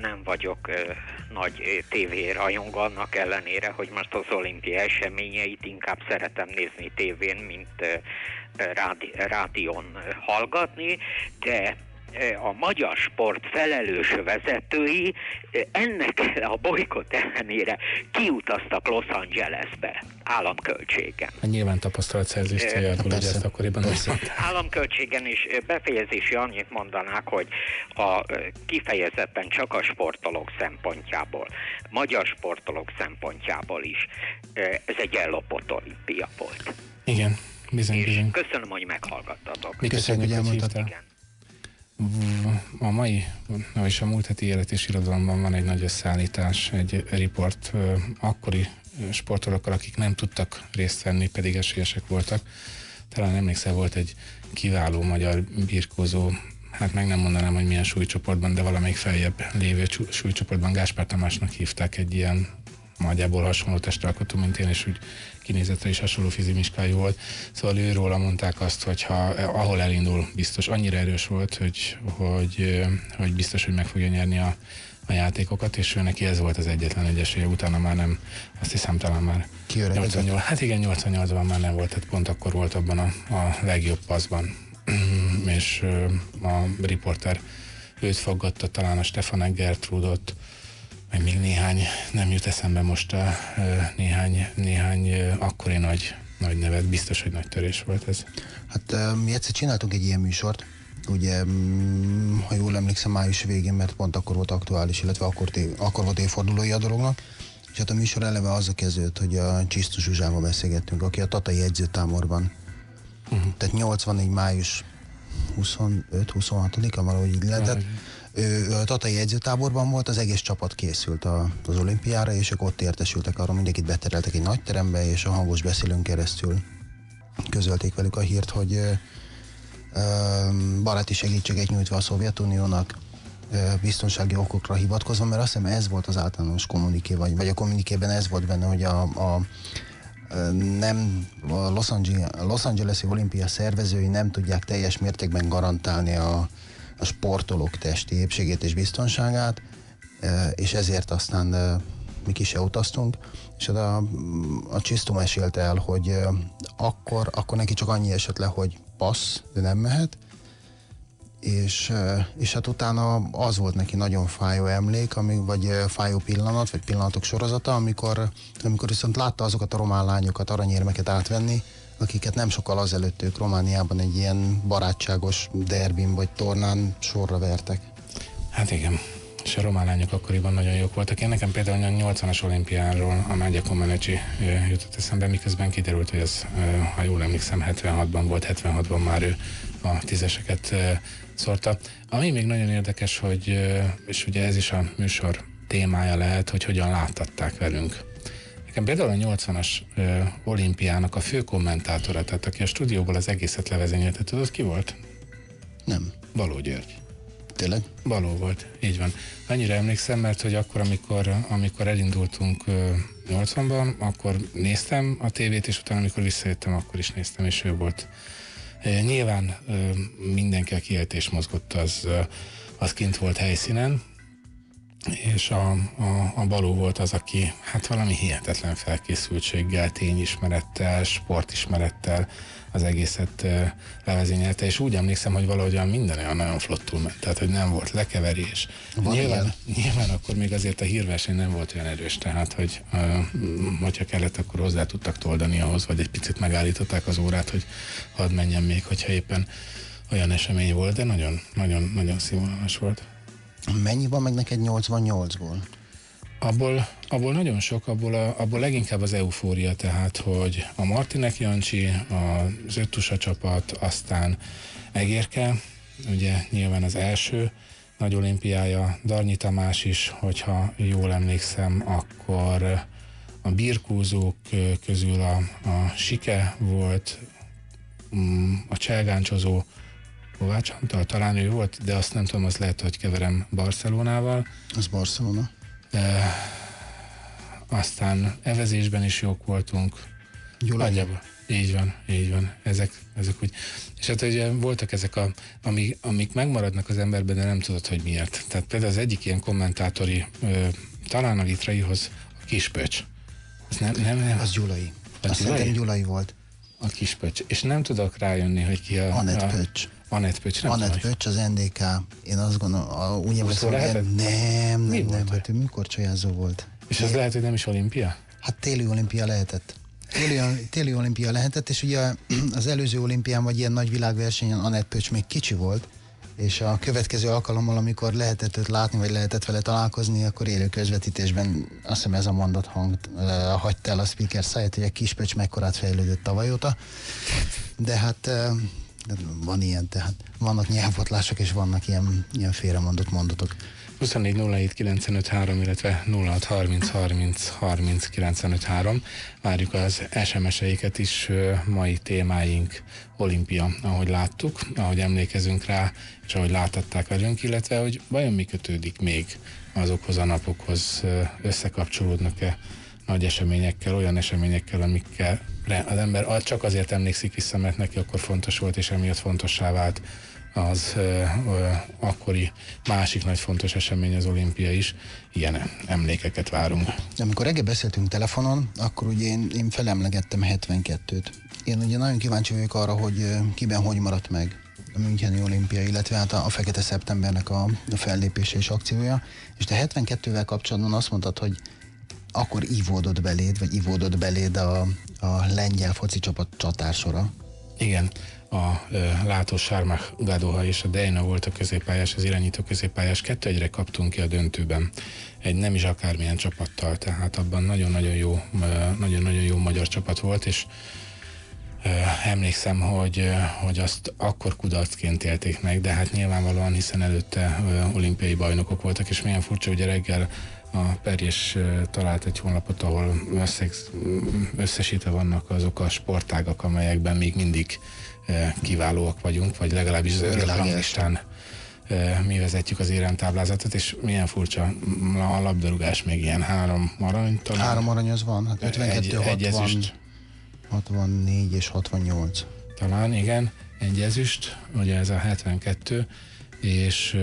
nem vagyok nagy tévérajong annak ellenére, hogy most az olimpia eseményeit inkább szeretem nézni tévén, mint rádi, rádión hallgatni, de a magyar sport felelős vezetői ennek *laughs* a bolykott ellenére kiutaztak Los Angelesbe államköltségen. A nyilván tapasztalatszerzés céljából, ugye ezt akkoriban Államköltségen is befejezési annyit mondanák, hogy a kifejezetten csak a sportolók szempontjából, magyar sportolók szempontjából is ez egy ellopott olimpia volt. Igen, bizony, bizony. Köszönöm, hogy meghallgattatok. Mi köszönjük, hogy elmondtad. A mai, és a múlt heti élet és irodalomban van egy nagy összeállítás, egy riport akkori sportolókkal, akik nem tudtak részt venni, pedig esélyesek voltak. Talán emlékszel, volt egy kiváló magyar birkózó, hát meg nem mondanám, hogy milyen súlycsoportban, de valamelyik feljebb lévő súlycsoportban Gáspár Tamásnak hívták egy ilyen nagyjából hasonló testalkotó, mint én, és úgy kinézetre is hasonló fizimiskájú volt. Szóval őróla mondták azt, hogy ha, ahol elindul, biztos. Annyira erős volt, hogy, hogy, hogy biztos, hogy meg fogja nyerni a, a játékokat, és ő neki ez volt az egyetlen egyesége, utána már nem, azt hiszem talán már 88, hát igen, 88-ban már nem volt, tehát pont akkor volt abban a, a legjobb paszban, *clears throat* és a riporter őt fogadta, talán a Stefan Gertrudot, meg még néhány, nem jut eszembe most a néhány, néhány akkori nagy, nagy nevet, biztos, hogy nagy törés volt ez. Hát mi egyszer csináltunk egy ilyen műsort, ugye, mm, ha jól emlékszem, május végén, mert pont akkor volt aktuális, illetve akkor, té- akkor volt évfordulója a dolognak, és hát a műsor eleve az a kezdődött, hogy a Csisztus Zsuzsával beszélgettünk, aki a Tatai edzőtámorban. Uh-huh. Tehát 84. május 25-26-a valahogy így lehetett. Uh-huh ő a Tatai edzőtáborban volt, az egész csapat készült a, az olimpiára, és ők ott értesültek arról, mindenkit betereltek egy nagy terembe, és a hangos beszélőn keresztül közölték velük a hírt, hogy ö, baráti segítséget nyújtva a Szovjetuniónak, biztonsági okokra hivatkozva, mert azt hiszem ez volt az általános kommuniké, vagy, vagy a kommunikében ez volt benne, hogy a, a nem a Los, Angeles, Los Angeles-i olimpia szervezői nem tudják teljes mértékben garantálni a, a sportolók testi épségét és biztonságát, és ezért aztán mi ki se utaztunk, és a, a Csisztum mesélte el, hogy akkor, akkor neki csak annyi esett le, hogy passz, de nem mehet, és, és hát utána az volt neki nagyon fájó emlék, ami, vagy fájó pillanat, vagy pillanatok sorozata, amikor, amikor viszont látta azokat a román lányokat, aranyérmeket átvenni, akiket nem sokkal azelőtt ők Romániában egy ilyen barátságos derbin vagy tornán sorra vertek. Hát igen, és a román lányok akkoriban nagyon jók voltak. Én nekem például a 80-as olimpiáról a Mágya Komenecsi jutott eszembe, miközben kiderült, hogy ez, ha jól emlékszem, 76-ban volt, 76-ban már ő a tízeseket szórta. Ami még nagyon érdekes, hogy, és ugye ez is a műsor témája lehet, hogy hogyan láttatták velünk Nekem például a 80-as ö, olimpiának a fő kommentátora, tehát aki a stúdióból az egészet levezényelte, tudod ki volt? Nem. Baló György. Tényleg? Baló volt, így van. Annyira emlékszem, mert hogy akkor, amikor, amikor elindultunk ö, 80-ban, akkor néztem a tévét, és utána, amikor visszajöttem, akkor is néztem, és ő volt. Nyilván mindenki, aki élt és mozgott, az, az kint volt helyszínen, és a, a, a Baló volt az, aki hát valami hihetetlen felkészültséggel, tényismerettel, sportismerettel az egészet levezényelte, és úgy emlékszem, hogy valahogyan minden olyan nagyon flottul ment, tehát hogy nem volt lekeverés. nyilván, nyilván akkor még azért a hírverseny nem volt olyan erős, tehát hogy uh, hogyha kellett, akkor hozzá tudtak toldani ahhoz, vagy egy picit megállították az órát, hogy hadd menjen még, hogyha éppen olyan esemény volt, de nagyon, nagyon, nagyon színvonalas volt. Mennyi van meg neked 88-ból? Abból, abból nagyon sok, abból, a, abból leginkább az eufória, tehát, hogy a Martinek Jancsi, az Öttusa csapat, aztán Egérke, ugye nyilván az első nagy olimpiája, Darnyi Tamás is, hogyha jól emlékszem, akkor a birkózók közül a, a Sike volt, mm, a cselgáncsozó Kovács Antal, talán ő volt, de azt nem tudom, az lehet, hogy keverem Barcelonával. Az Barcelona. De aztán evezésben is jók voltunk. Gyula. Nagyjából. Így van, így van. Ezek, ezek úgy. És hát ugye voltak ezek, a, amik, amik megmaradnak az emberben, de nem tudod, hogy miért. Tehát például az egyik ilyen kommentátori, ö, talán a Litraihoz a kispöcs. Az nem, nem, nem. Az Gyulai. Az Azt szerintem Gyulai volt. A kispöcs. És nem tudok rájönni, hogy ki a... Anett Pöcs. Anett Pöcs, nem Anett Pöcs, az NDK. Én azt gondolom, a, úgy emlékszem, nem, nem, nem, Mi nem, volt hát ő mikor csajázó volt. És ez lehet, hogy nem is olimpia? Hát téli olimpia lehetett. Téli, téli olimpia lehetett, és ugye az előző olimpián, vagy ilyen nagy világversenyen Anett Pöcs még kicsi volt, és a következő alkalommal, amikor lehetett őt látni, vagy lehetett vele találkozni, akkor élő közvetítésben azt hiszem ez a mondat hang hagyta el a speaker száját, hogy a kispöcs mekkorát fejlődött tavaly óta. De hát van ilyen, tehát vannak nyelvotlások, és vannak ilyen, ilyen félremondott mondatok. 24 07 95 3, illetve 06 30 30 30 95 3. Várjuk az SMS-eiket is, mai témáink olimpia, ahogy láttuk, ahogy emlékezünk rá, és ahogy láthatták velünk, illetve hogy vajon mi kötődik még azokhoz a napokhoz, összekapcsolódnak-e nagy eseményekkel, olyan eseményekkel, amikkel az ember csak azért emlékszik vissza, mert neki akkor fontos volt, és emiatt fontossá vált az akkori másik nagy fontos esemény az olimpia is. Ilyen emlékeket várunk. Amikor reggel beszéltünk telefonon, akkor ugye én, én felemlegettem 72-t. Én ugye nagyon kíváncsi vagyok arra, hogy kiben hogy maradt meg a Müncheni olimpia, illetve hát a, a Fekete Szeptembernek a, a fellépése és akciója. És te 72-vel kapcsolatban azt mondtad, hogy akkor ivódott beléd, vagy ivódott beléd a, a lengyel foci csapat csatársora. Igen, a e, Látós Sármach Gadoha és a Dejna volt a középpályás, az irányító középpályás. Kettő egyre kaptunk ki a döntőben. Egy nem is akármilyen csapattal, tehát abban nagyon-nagyon jó, nagyon-nagyon jó magyar csapat volt, és emlékszem, hogy, hogy azt akkor kudarcként élték meg, de hát nyilvánvalóan, hiszen előtte olimpiai bajnokok voltak, és milyen furcsa, hogy reggel a Perjes talált egy honlapot, ahol össze, összesítve vannak azok a sportágak, amelyekben még mindig kiválóak vagyunk, vagy legalábbis az ranglistán mi vezetjük az éremtáblázatot, és milyen furcsa, a labdarúgás még ilyen három arany talán. Három arany az van, hát 52, egy, 60, egy ezüst. 64 és 68. Talán, igen, egy ezüst, ugye ez a 72, és,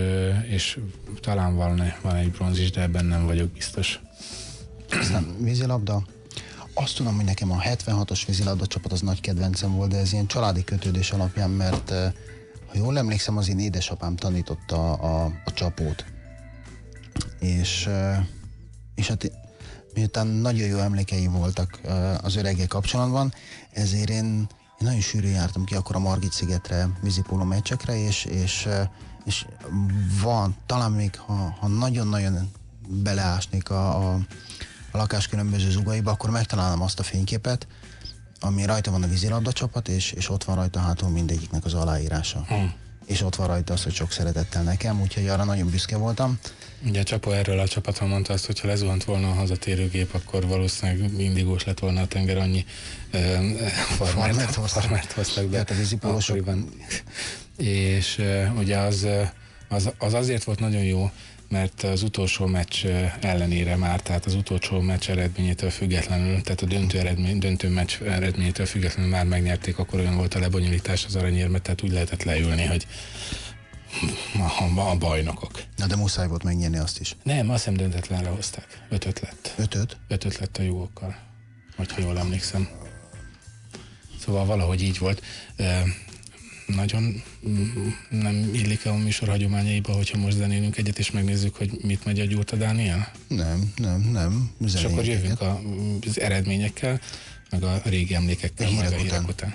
és talán van, van egy bronz is, de ebben nem vagyok biztos. Aztán vízilabda. Azt tudom, hogy nekem a 76-os vízilabda csapat az nagy kedvencem volt, de ez ilyen családi kötődés alapján, mert ha jól emlékszem, az én édesapám tanította a, a, a csapót. És, és hát miután nagyon jó emlékei voltak az öreggel kapcsolatban, ezért én, én nagyon sűrűn jártam ki akkor a Margit szigetre, vízipóló meccsekre, és, és és van, talán még ha, ha nagyon-nagyon beleásnék a, a, a lakás különböző zugaiba, akkor megtalálom azt a fényképet, ami rajta van a vízilabda csapat, és, és ott van rajta hátul mindegyiknek az aláírása. Hmm. És ott van rajta az, hogy sok szeretettel nekem, úgyhogy arra nagyon büszke voltam. Ugye Csapó erről a csapaton mondta azt, hogy ha lezuhant volna a hazatérőgép, akkor valószínűleg mindigós lett volna a tenger annyi farmert, farmert, hoztak be. Hát a vízipólósok és uh, ugye az, az, az azért volt nagyon jó, mert az utolsó meccs ellenére már, tehát az utolsó meccs eredményétől függetlenül, tehát a döntő, eredmény, döntő meccs eredményétől függetlenül már megnyerték, akkor olyan volt a lebonyolítás az aranyérmet, tehát úgy lehetett leülni, hogy a, a bajnokok. Na de muszáj volt megnyerni azt is. Nem, azt hiszem döntetlenre hozták. Ötöt lett. Ötöt? Ötöt lett a jókkal, hogyha jól emlékszem. Szóval valahogy így volt nagyon nem illik a műsor hagyományaiba, hogyha most zenélünk egyet, és megnézzük, hogy mit megy a Gyurta Dániel? Nem, nem, nem. És akkor jövünk a, az eredményekkel, meg a régi emlékekkel, a meg a hírek után. után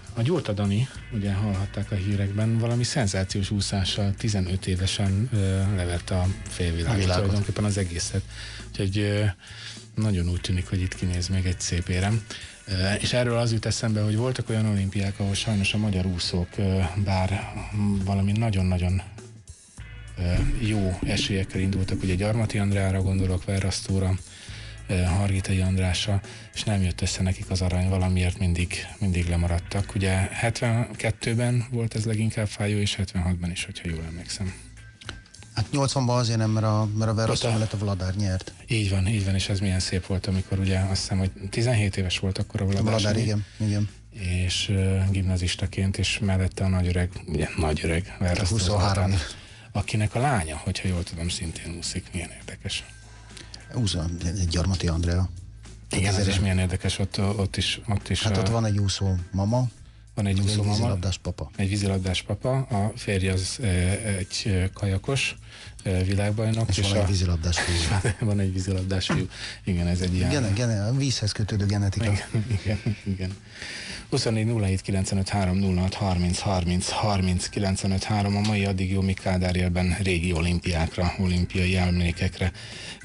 A Gyurta Dani, ugye hallhatták a hírekben, valami szenzációs úszással 15 évesen leverte a félvilágot, a tulajdonképpen az egészet. Úgyhogy nagyon úgy tűnik, hogy itt kinéz még egy szép érem. És erről az jut eszembe, hogy voltak olyan olimpiák, ahol sajnos a magyar úszók, bár valami nagyon-nagyon jó esélyekkel indultak, ugye Gyarmati Andrára gondolok, Verrasztóra, Hargitai Andrásra, és nem jött össze nekik az arany, valamiért mindig, mindig lemaradtak. Ugye 72-ben volt ez leginkább fájó, és 76-ban is, hogyha jól emlékszem. Hát 80-ban azért nem, mert a, mert a Verrasztó mellett a Vladár nyert. Így van, így van, és ez milyen szép volt, amikor ugye azt hiszem, hogy 17 éves volt akkor a Vladár. Vladár, igen, igen. És uh, gimnazistaként, és mellette a nagyöreg, ugye nagyöreg, Verrasztó 23 akinek a lánya, hogyha jól tudom, szintén úszik. Milyen érdekes. Úszó, egy Gyarmati Andrea. Igen, ez is milyen érdekes, ott, ott is. Ott is hát ott van egy úszó mama, van egy úszó egy mama. vízilabdás papa. Egy vízilabdás papa, a férje az egy kajakos világbajnok. És, és van a, egy vízilabdás fiú. *laughs* van egy vízilabdás fiú. Igen, ez egy ilyen... Gene, gene, a vízhez kötődő genetika. Igen, igen, igen. 24 07 30 30 30 95 3 a mai addig jó Kádárjelben régi olimpiákra, olimpiai emlékekre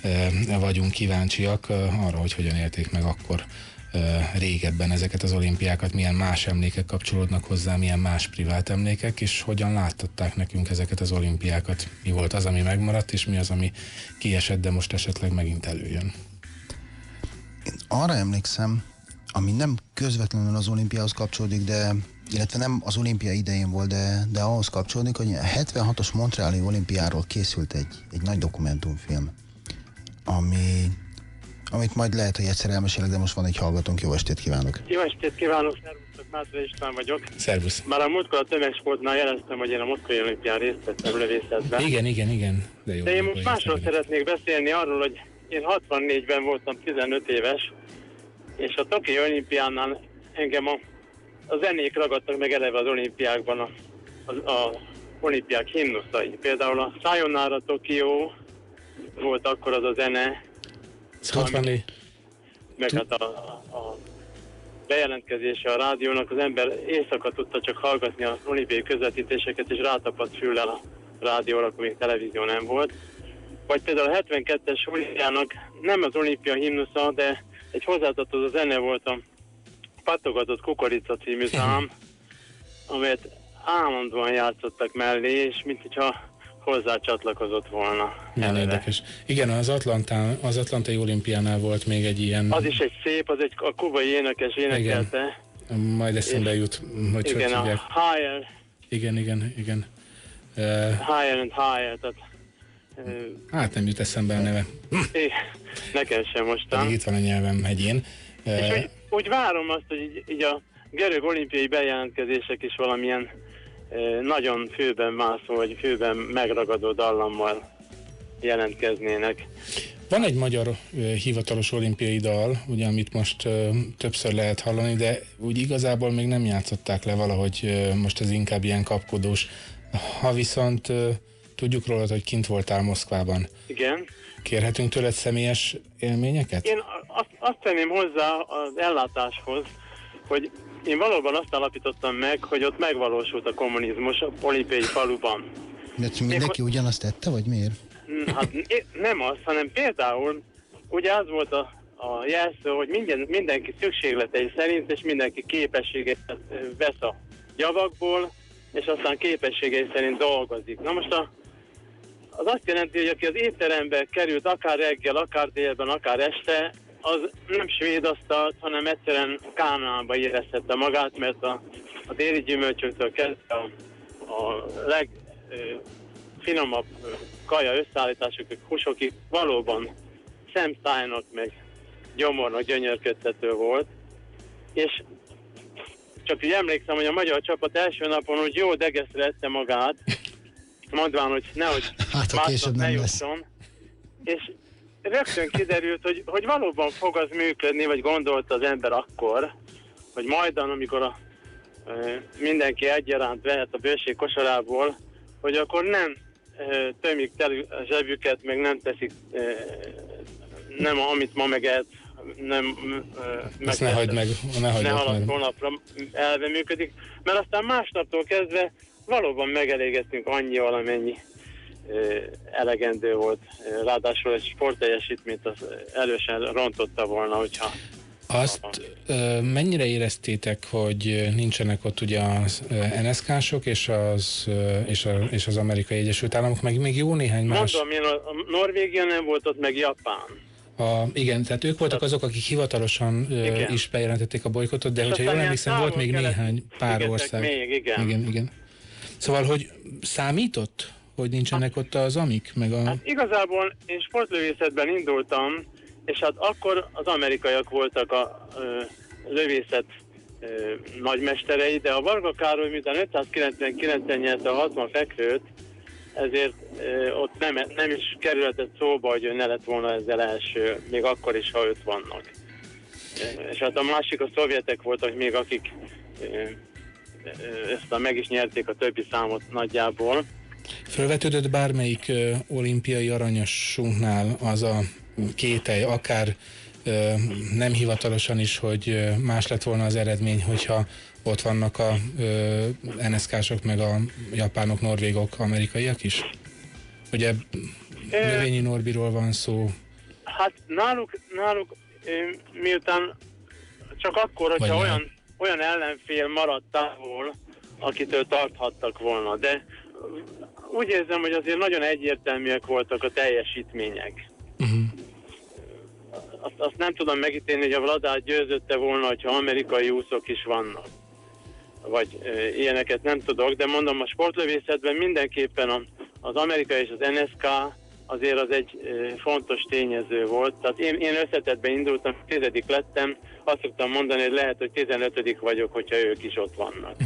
e, vagyunk kíváncsiak e, arra, hogy hogyan élték meg akkor e, régebben ezeket az olimpiákat, milyen más emlékek kapcsolódnak hozzá, milyen más privát emlékek, és hogyan láttatták nekünk ezeket az olimpiákat. Mi volt az, ami megmaradt, és mi az, ami kiesett, de most esetleg megint előjön. Én arra emlékszem, ami nem közvetlenül az olimpiához kapcsolódik, de illetve nem az olimpia idején volt, de, de ahhoz kapcsolódik, hogy a 76-os Montreali olimpiáról készült egy, egy nagy dokumentumfilm, ami, amit majd lehet, hogy egyszer elmesélek, de most van egy hallgatónk. Jó estét kívánok! Jó estét kívánok! Szervusztok, Mátra István vagyok. Szervusz! Már a múltkor a tömegsportnál jeleztem, hogy én a Moszkvai olimpián részt vettem lövészetben. Igen, igen, igen. De, jó, de én most másról szeretnék beszélni arról, hogy én 64-ben voltam 15 éves, és a Toki olimpiánál engem a, a zenék ragadtak meg eleve az olimpiákban a, a, a olimpiák himnuszai. Például a Sayonara Tokyo volt akkor az a zene. Ami, meg hát a, a bejelentkezése a rádiónak, az ember éjszaka tudta csak hallgatni az olimpiai közvetítéseket, és rátapadt füllel a rádióra, akkor még televízió nem volt. Vagy például a 72-es olimpiának nem az olimpia himnusza, de egy hozzátartozó zene volt a Patogatott Kukorica című szám, amelyet állandóan játszottak mellé, és mint hogyha hozzá csatlakozott volna. Milyen érdekes. Igen, az, Atlantán, az Atlantai olimpiánál volt még egy ilyen... Az is egy szép, az egy a kubai énekes énekelte. Igen. Majd eszembe jut, hogy igen, hogy hívják. a higher. Igen, igen, igen. Uh, higher and higher, tehát Hát nem jut eszembe a neve. É, nekem sem mostan. Pedig itt van a nyelvem hegyén. És úgy, úgy várom azt, hogy így, így a görög olimpiai bejelentkezések is valamilyen nagyon főben mászó, vagy főben megragadó dallammal jelentkeznének. Van egy magyar hivatalos olimpiai dal, ugye, amit most többször lehet hallani, de úgy igazából még nem játszották le valahogy, most ez inkább ilyen kapkodós. Ha viszont Tudjuk róla, hogy kint voltál Moszkvában. Igen. Kérhetünk tőled személyes élményeket? Én azt, azt tenném hozzá az ellátáshoz, hogy én valóban azt alapítottam meg, hogy ott megvalósult a kommunizmus a olimpiai faluban. De mindenki én, ugyanazt tette, vagy miért? Hát nem az, hanem például ugye az volt a, a jelszó, hogy minden, mindenki szükségletei szerint, és mindenki képességét vesz a javakból, és aztán képességei szerint dolgozik. Na most a az azt jelenti, hogy aki az étterembe került akár reggel, akár délben, akár este, az nem svéd asztalt, hanem egyszerűen Kánaánba érezhette magát, mert a, a déli gyümölcsöktől kezdve a, a legfinomabb kaja összeállítások, húsokig valóban szemszájnak, meg gyomornak gyönyörködtető volt. És csak így emlékszem, hogy a magyar csapat első napon úgy jó degeszre ette magát, mondván, hogy nehogy hát, másnap ne jusson. És rögtön kiderült, hogy, hogy valóban fog az működni, vagy gondolta az ember akkor, hogy majdan, amikor a, e, mindenki egyaránt vehet a bőség kosarából, hogy akkor nem e, tömik tel a zsebüket, meg nem teszik, e, nem amit ma meget, nem ö, Ezt ne hagyd meg, ne hagyd ne meg. holnapra elve működik, mert aztán másnaptól kezdve valóban megelégedtünk annyi valamennyi elegendő volt. Ráadásul egy sportteljesítményt az elősen rontotta volna, hogyha Azt mennyire éreztétek, hogy nincsenek ott ugye az ö, NSK-sok és az, és, a, és az Amerikai Egyesült Államok, meg még jó néhány más. Mondom, én a, Norvégia nem volt ott, meg Japán. A, igen, tehát ők voltak azok, akik hivatalosan Igen. is bejelentették a bolykottot, de És hogyha jól emlékszem, volt még néhány pár ország. még, igen. igen, igen. Szóval, hogy számított, hogy nincsenek ott az amik, meg a... Hát igazából én sportlövészetben indultam, és hát akkor az amerikaiak voltak a ö, lövészet ö, nagymesterei, de a Varga Károly miután 599-en nyerte a 60 fekvőt, ezért ö, ott nem, nem is kerülhetett szóba, hogy ő ne lett volna ezzel első, még akkor is, ha őt vannak. És hát a másik a szovjetek voltak még, akik ezt a meg is nyerték a többi számot nagyjából. Fölvetődött bármelyik ö, olimpiai aranyosunknál az a kételj, akár ö, nem hivatalosan is, hogy más lett volna az eredmény, hogyha ott vannak a NSK-sok, meg a japánok, norvégok, amerikaiak is? Ugye Növényi Norbiról van szó, Hát náluk, náluk miután csak akkor, hogyha olyan, olyan ellenfél maradt távol, akitől tarthattak volna, de úgy érzem, hogy azért nagyon egyértelműek voltak a teljesítmények. Azt, azt nem tudom megítélni, hogy a Vladát győzötte volna, hogyha amerikai úszók is vannak. Vagy ö, ilyeneket nem tudok, de mondom, a sportlövészetben mindenképpen a, az amerikai és az NSK azért az egy fontos tényező volt. Tehát én, én összetettben indultam, tizedik lettem, azt szoktam mondani, hogy lehet, hogy 15 vagyok, hogyha ők is ott vannak.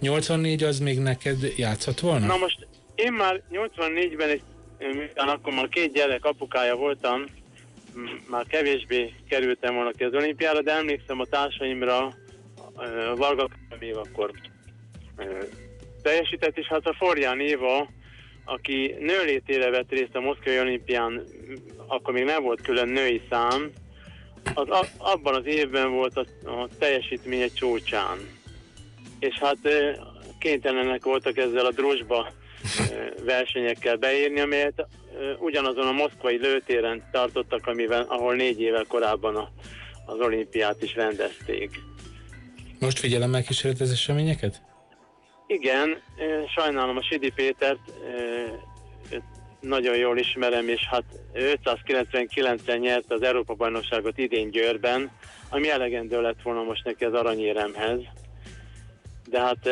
84 az még neked játszhat volna? Na most én már 84-ben, egy, miután akkor már két gyerek apukája voltam, már kevésbé kerültem volna ki az olimpiára, de emlékszem a társaimra, Varga még akkor teljesített, és hát a Forján Éva, aki nőlétére vett részt a Moszkvai olimpián, akkor még nem volt külön női szám, az a, abban az évben volt a, a teljesítménye csúcsán. És hát kénytelenek voltak ezzel a drusba versenyekkel beírni, amelyet ugyanazon a moszkvai lőtéren tartottak, amivel, ahol négy évvel korábban a, az olimpiát is rendezték. Most figyelemmel kísérlet az eseményeket? Igen, sajnálom a Sidi Pétert, nagyon jól ismerem, és hát 599-en nyerte az Európa-bajnokságot idén Győrben, ami elegendő lett volna most neki az aranyéremhez. De hát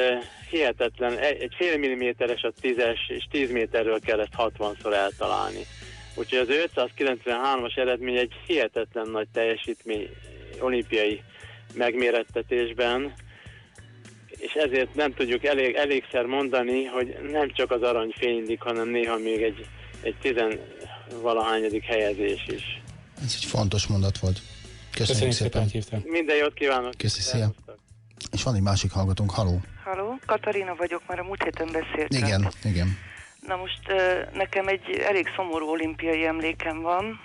hihetetlen, egy, fél milliméteres a tízes, és 10 méterről kell ezt 60-szor eltalálni. Úgyhogy az 593-as eredmény egy hihetetlen nagy teljesítmény olimpiai megmérettetésben, és ezért nem tudjuk elég, elégszer mondani, hogy nem csak az arany fénylik, hanem néha még egy, egy tizenvalahányadik helyezés is. Ez egy fontos mondat volt. Köszönjük, szépen. hívtál. Minden jót kívánok! Szia. És van egy másik hallgatónk, haló. Halló, Katarina vagyok, már a múlt héten beszéltem. Igen, igen. Na most nekem egy elég szomorú olimpiai emlékem van.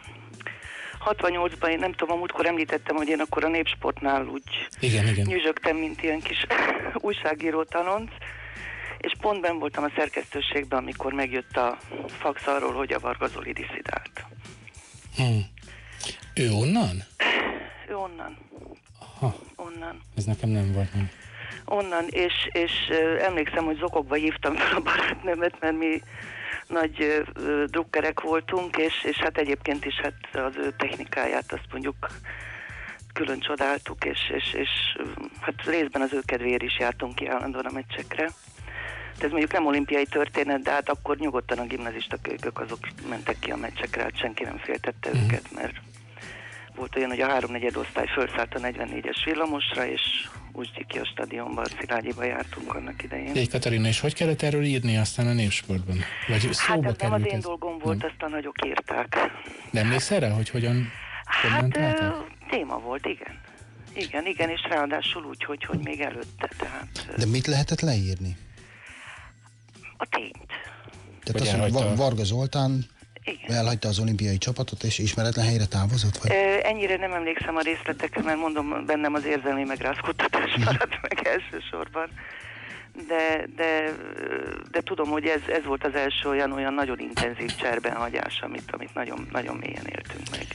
68-ban, én nem tudom, a múltkor említettem, hogy én akkor a népsportnál úgy Igen, igen. nyüzsögtem, mint ilyen kis *laughs* újságíró tanonc, és pont ben voltam a szerkesztőségben, amikor megjött a fax arról, hogy a Varga Zoli diszidált. Hmm. Ő onnan? Ő onnan. Aha. Onnan. Ez nekem nem volt meg. Onnan, és, és emlékszem, hogy zokogva hívtam fel a barátnőmet, mert mi nagy drukkerek voltunk, és, és hát egyébként is hát az ő technikáját azt mondjuk külön csodáltuk, és, és, és hát részben az ő kedvéért is jártunk ki állandóan a meccsekre. De ez mondjuk nem olimpiai történet, de hát akkor nyugodtan a gimnazista kölykök azok mentek ki a meccsekre, hát senki nem féltette Mhm. őket, mert volt olyan, hogy a háromnegyed osztály felszállt a 44-es villamosra, és Uzsgyiki a stadionban, Szilágyiba jártunk annak idején. Egy Katarina, és hogy kellett erről írni aztán a népsportban? Vagy Hát szóba ez nem az én ez? dolgom volt, azt a nagyok írták. Nem emlékszel rá, hogy hogyan Hát ö, téma volt, igen. Igen, igen, és ráadásul úgy, hogy, hogy még előtte, tehát De mit lehetett leírni? a tényt. Tehát Hogy azt a- Varga Zoltán Igen. Elhagyta az olimpiai csapatot, és ismeretlen helyre távozott? Vagy? E, ennyire nem emlékszem a részletekre, mert mondom, bennem az érzelmi megrázkodtatás mhm. maradt meg elsősorban. De, de, de tudom, hogy ez, ez volt az első olyan, olyan nagyon intenzív cserbenhagyás, amit, amit nagyon, nagyon mélyen éltünk meg.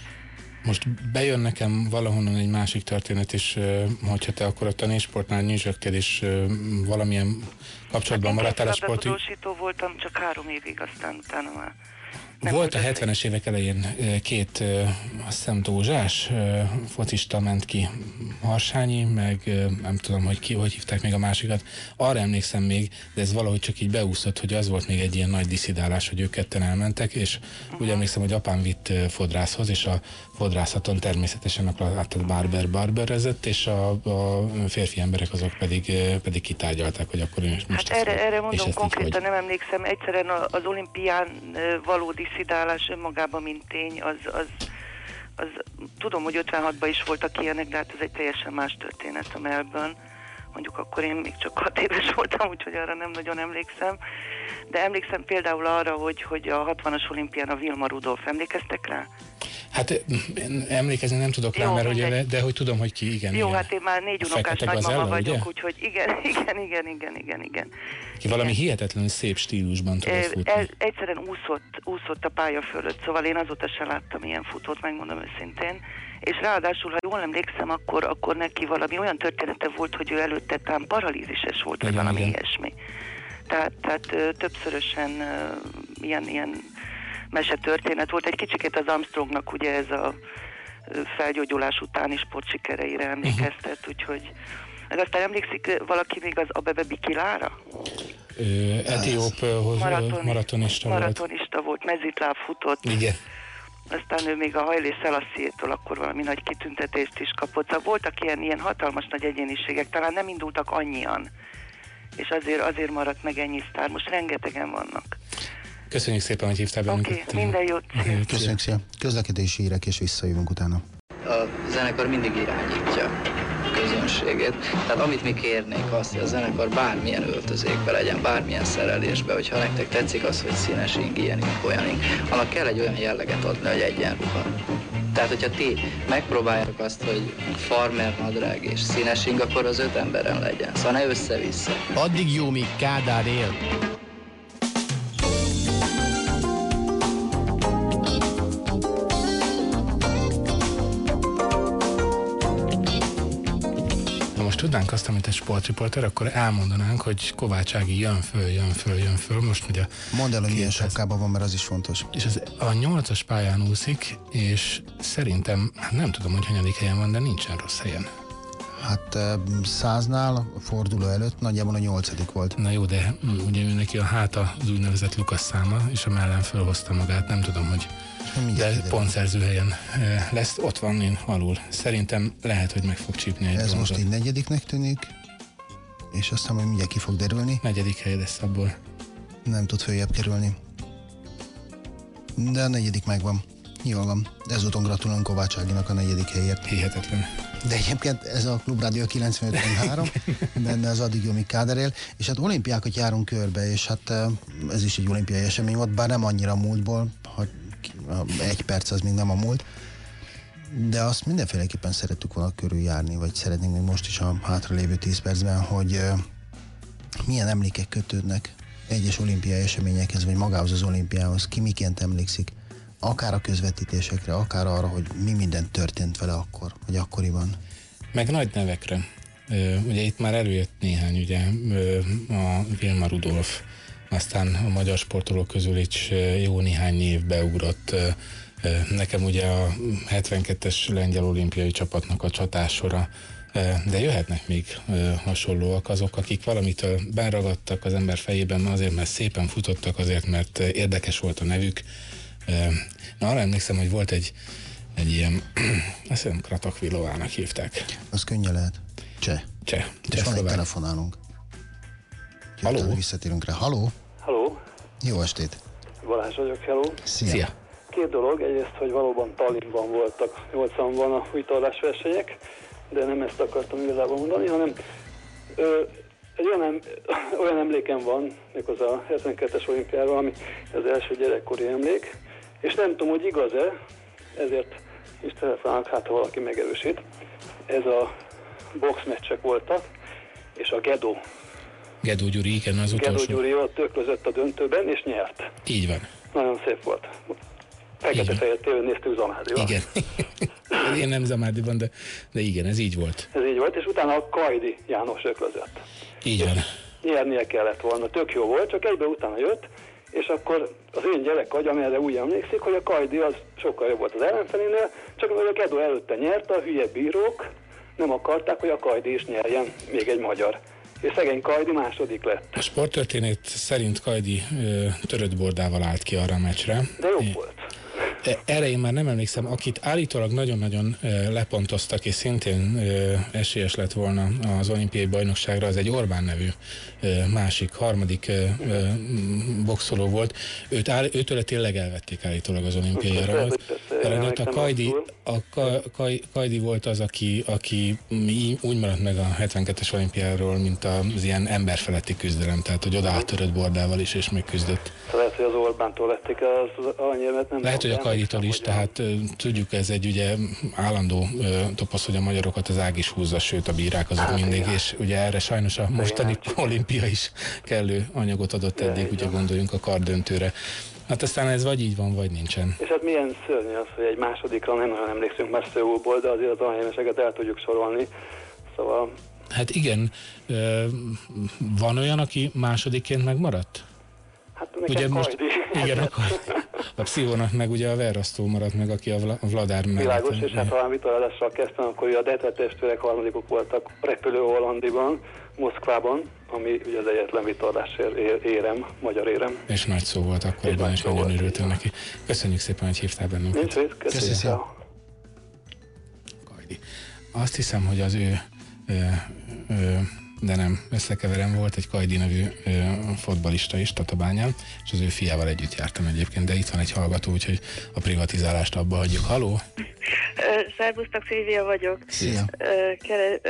Most bejön nekem valahonnan egy másik történet, és hogyha te akkor a tanésportnál nyüzsögtél, és valamilyen kapcsolatban hát maradtál a sportig... Én voltam csak három évig, aztán utána már Volt a 70-es évek elején két, azt hiszem, Dózsás focista ment ki, Harsányi, meg nem tudom, hogy ki, hogy hívták még a másikat. Arra emlékszem még, de ez valahogy csak így beúszott, hogy az volt még egy ilyen nagy diszidálás, hogy ők ketten elmentek, és uh-huh. úgy emlékszem, hogy apám vitt fodrászhoz, és a fodrászaton természetesen a hát barber barberezett, és a, a férfi emberek azok pedig, pedig kitárgyalták, hogy akkor most hát erre, erre mondom konkrétan nem emlékszem, egyszerűen az olimpián való diszidálás önmagában, mint tény, az, az, az tudom, hogy 56-ban is voltak ilyenek, de hát ez egy teljesen más történet a Melbourne. Mondjuk akkor én még csak 6 éves voltam, úgyhogy arra nem nagyon emlékszem. De emlékszem például arra, hogy, hogy a 60-as olimpián a Vilma Rudolf, emlékeztek rá? Hát emlékezni nem tudok rá, Jó, mert hogy, de hogy tudom, hogy ki, igen. Jó, igen. hát én már négy unokás nagymama vagyok, úgyhogy igen, *laughs* igen, igen, igen, igen, igen. Ki valami igen. hihetetlenül szép stílusban tudott futni. Ez, egyszerűen úszott, úszott a pálya fölött, szóval én azóta sem láttam ilyen futót, megmondom őszintén. És ráadásul, ha jól emlékszem, akkor, akkor neki valami olyan története volt, hogy ő előtte talán paralízises volt, vagy valami igen. ilyesmi. Tehát, tehát többszörösen ilyen, ilyen mesetörténet volt. Egy kicsikét az Armstrongnak ugye ez a felgyógyulás utáni sportsikereire emlékeztet, uh-huh. úgyhogy meg aztán emlékszik valaki még az Abebe Bikilára? Etióp maratonista, maratonista volt. Maratonista volt, mezitláb futott. Igen. Aztán ő még a Hajlé Szelaszétól akkor valami nagy kitüntetést is kapott. Szóval voltak ilyen, ilyen hatalmas nagy egyéniségek, talán nem indultak annyian, és azért, azért maradt meg ennyi sztár. Most rengetegen vannak. Köszönjük szépen, hogy hívtál bennünket. Oké, okay, minden jót. Köszönjük szépen. Közlekedési hírek, és visszajövünk utána. A zenekar mindig irányítja közönségét. Tehát amit mi kérnénk azt, hogy a zenekar bármilyen öltözékbe legyen, bármilyen szerelésbe, hogyha nektek tetszik az, hogy színes ing, ilyen ing, olyan ing, annak kell egy olyan jelleget adni, hogy egyenruha. Tehát, hogyha ti megpróbáljátok azt, hogy farmer nadrág és színes ing, akkor az öt emberen legyen. Szóval ne össze-vissza. Addig jó, míg Kádár él. Tudnánk azt, amit egy sportriporter, akkor elmondanánk, hogy Kovács Ági jön föl, jön föl, jön föl. Most ugye... Mondd el, hogy milyen sapkában van, mert az is fontos. És az, a nyolcas pályán úszik, és szerintem, hát nem tudom, hogy hanyadik helyen van, de nincsen rossz helyen. Hát száznál a forduló előtt nagyjából a nyolcadik volt. Na jó, de ugye ő neki a háta az úgynevezett Lukas száma, és a mellen fölhozta magát, nem tudom, hogy de pontszerző helyen lesz, ott van én alul. Szerintem lehet, hogy meg fog csípni egy Ez bronzot. most így negyediknek tűnik, és aztán majd mindjárt ki fog derülni. Negyedik hely lesz abból. Nem tud följebb kerülni. De a negyedik megvan. Jól van. Ezúton gratulálunk Kovács Áginak a negyedik helyért. Hihetetlen. De egyébként ez a Klubrádió 95.3, *laughs* benne az addig Jomi Káderél, és hát olimpiákat járunk körbe, és hát ez is egy olimpiai esemény volt, bár nem annyira múltból, hogy egy perc az még nem a múlt, de azt mindenféleképpen szerettük volna körüljárni, vagy szeretnénk még most is a hátralévő 10 percben, hogy milyen emlékek kötődnek egyes olimpiai eseményekhez, vagy magához az olimpiához, ki miként emlékszik, akár a közvetítésekre, akár arra, hogy mi minden történt vele akkor, vagy akkoriban. Meg nagy nevekre. Ugye itt már előjött néhány, ugye a Vilma Rudolf, aztán a magyar sportolók közül is jó néhány név beugrott. Nekem ugye a 72-es lengyel olimpiai csapatnak a csatásora, de jöhetnek még hasonlóak azok, akik valamitől beragadtak az ember fejében, azért, mert szépen futottak, azért, mert érdekes volt a nevük. Na, arra emlékszem, hogy volt egy, egy ilyen, *clears throat* azt hiszem Kratakvilovának hívták. Az könnye lehet. Cseh. Cseh. És van egy telefonálunk. Haló? Visszatérünk rá. Haló? Haló? Jó estét. Balázs vagyok, hello. Szia. Szia. Két dolog, egyrészt, hogy valóban Tallinnban voltak 80-ban a újtallás versenyek, de nem ezt akartam igazából mondani, hanem ö, egy olyan, olyan emlékem van, méghozzá a 72-es olimpiáról, ami az első gyerekkori emlék, És nem tudom, hogy igaz-e, ezért is telefonálok, hát ha valaki megerősít. Ez a boxmeccsek voltak, és a Gedo. Gedó Gyuri, igen, az utolsó. Gyuri ott töklözött a döntőben, és nyert. Így van. Nagyon szép volt. Fekete-fehér tévén néztük Zamádival. Igen. *laughs* Én nem Zamádiban, de, de igen, ez így volt. Ez így volt, és utána a Kajdi János öklözött. Így van. Nyernie kellett volna, tök jó volt, csak egybe utána jött, és akkor az én gyerek agyam erre úgy emlékszik, hogy a Kajdi az sokkal jobb volt az ellenfelénél, csak hogy a Gedo előtte nyert, a hülye bírók nem akarták, hogy a Kajdi is nyerjen, még egy magyar. És szegény Kajdi második lett. A sporttörténet szerint Kajdi törött bordával állt ki arra a meccsre. De jó volt. E- Erre én már nem emlékszem, akit állítólag nagyon-nagyon lepontoztak, és szintén esélyes lett volna az olimpiai bajnokságra, az egy Orbán nevű másik, harmadik boxoló volt. Őt áll, őtőle tényleg elvették állítólag az olimpiai Persze, aranyat. A Kajdi, a Ka- Kaj, Kajdi volt az, aki, aki mi- úgy maradt meg a 72-es olimpiáról, mint az ilyen emberfeletti küzdelem, tehát hogy oda áttörött bordával is, és még küzdött. Lehet, hogy az Orbántól vették el az aranyérmet, nem Lehet, hogy a Kajditól is, tehát tudjuk, ez egy ugye állandó toposz, hogy a magyarokat az ág is húzza, sőt a bírák azok Hát, mindig, igen. és ugye erre sajnos a mostani *laughs* olimpia is kellő anyagot adott eddig, ugye gondoljunk a kardöntőre. Hát aztán ez vagy így van, vagy nincsen. És hát milyen szörnyű az, hogy egy másodikra nem nagyon emlékszünk már Szöulból, de azért az aranyérmeseket el tudjuk sorolni. Szóval Hát igen, van olyan, aki másodikként megmaradt? Hát Ugye most, Kajdi. igen, akkor a pszívonak meg ugye a Verrasztó maradt meg, aki a Vla- a Vladár mellett. Világos, és hát talán vitorlással kezdtem, akkor a Detet testvérek harmadikok voltak repülő Hollandiban, Moszkvában, ami ugye az egyetlen vitorlás ér- ér- érem, magyar érem. És nagy szó volt akkoriban, és nagyon örültünk neki. Köszönjük szépen, hogy hívtál bennünket. Nincs mit, köszönjük. Köszönjük. Azt hiszem, hogy az ő, ö, ö, de nem, összekeverem, volt egy Kajdi nevű ö, fotbalista is Tatabányán, és az ő fiával együtt jártam egyébként, de itt van egy hallgató, úgyhogy a privatizálást abba hagyjuk. Haló? Szervusztok, Szilvia vagyok. Szia. Kere,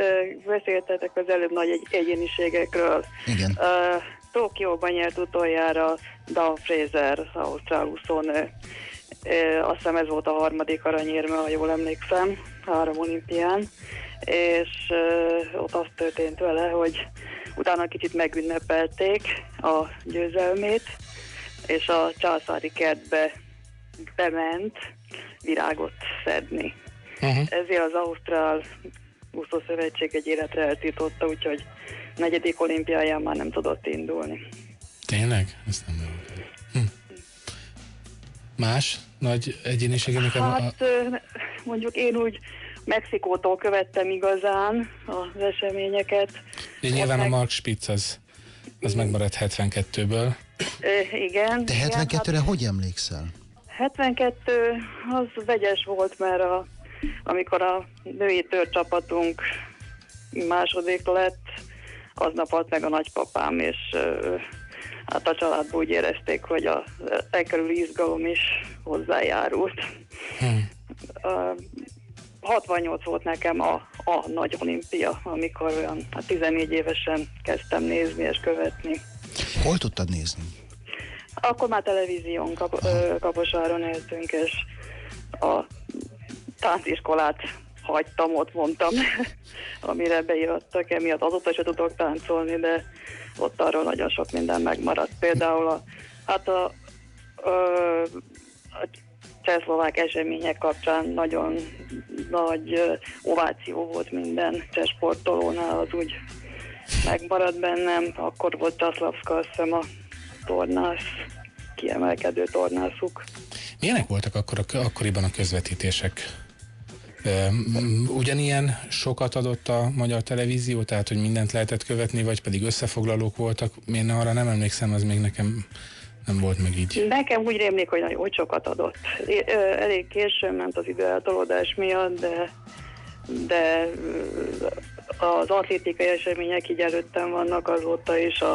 beszéltetek az előbb nagy egy, egyéniségekről. Igen. Ö, Tokióban nyert utoljára Dan Fraser, az ausztrál úszónő. Azt hiszem ez volt a harmadik aranyérme, ha jól emlékszem, három olimpián. És ott az történt vele, hogy utána kicsit megünnepelték a győzelmét, és a császári kertbe bement virágot szedni. Uh-huh. Ezért az Ausztrál úszószövetség egy életre eltiltotta, úgyhogy negyedik olimpiáján már nem tudott indulni. Tényleg? Ezt nem tudom. Hm. Más nagy egyéniség, nekem a, Hát ö, mondjuk én úgy Mexikótól követtem igazán az eseményeket. de nyilván a Mark Spitz az, az megmaradt 72-ből. Ö, igen. Te igen, 72-re hogy emlékszel? 72 az vegyes volt, mert a, amikor a női törcsapatunk második lett, aznap halt meg a nagypapám, és ö, hát a családból úgy érezték, hogy a elkerülő izgalom is hozzájárult. Ö, 68 volt nekem a, a nagy olimpia, amikor olyan hát 14 évesen kezdtem nézni és követni. Hol tudtad nézni? Akkor már televízión kap, ö, Kaposáron éltünk, és a tánciskolát hagytam, ott mondtam, *laughs* amire beírattak, emiatt azóta se tudok táncolni, de ott arról nagyon sok minden megmaradt. Például a, hát a, ö, a csehszlovák események kapcsán nagyon nagy ováció volt minden cseh sportolónál, az úgy megmaradt bennem. Akkor volt Csaszlavszka, azt hiszem a tornász, kiemelkedő tornászuk. Milyenek voltak akkor akkoriban a közvetítések? Ugyanilyen sokat adott a magyar televízió, tehát hogy mindent lehetett követni, vagy pedig összefoglalók voltak? Én arra nem emlékszem, az még nekem nem volt meg így. Nekem úgy rémlik, hogy nagyon hogy sokat adott. Elég későn ment az időeltolódás miatt, de, de az atlétikai események így előttem vannak azóta is, a,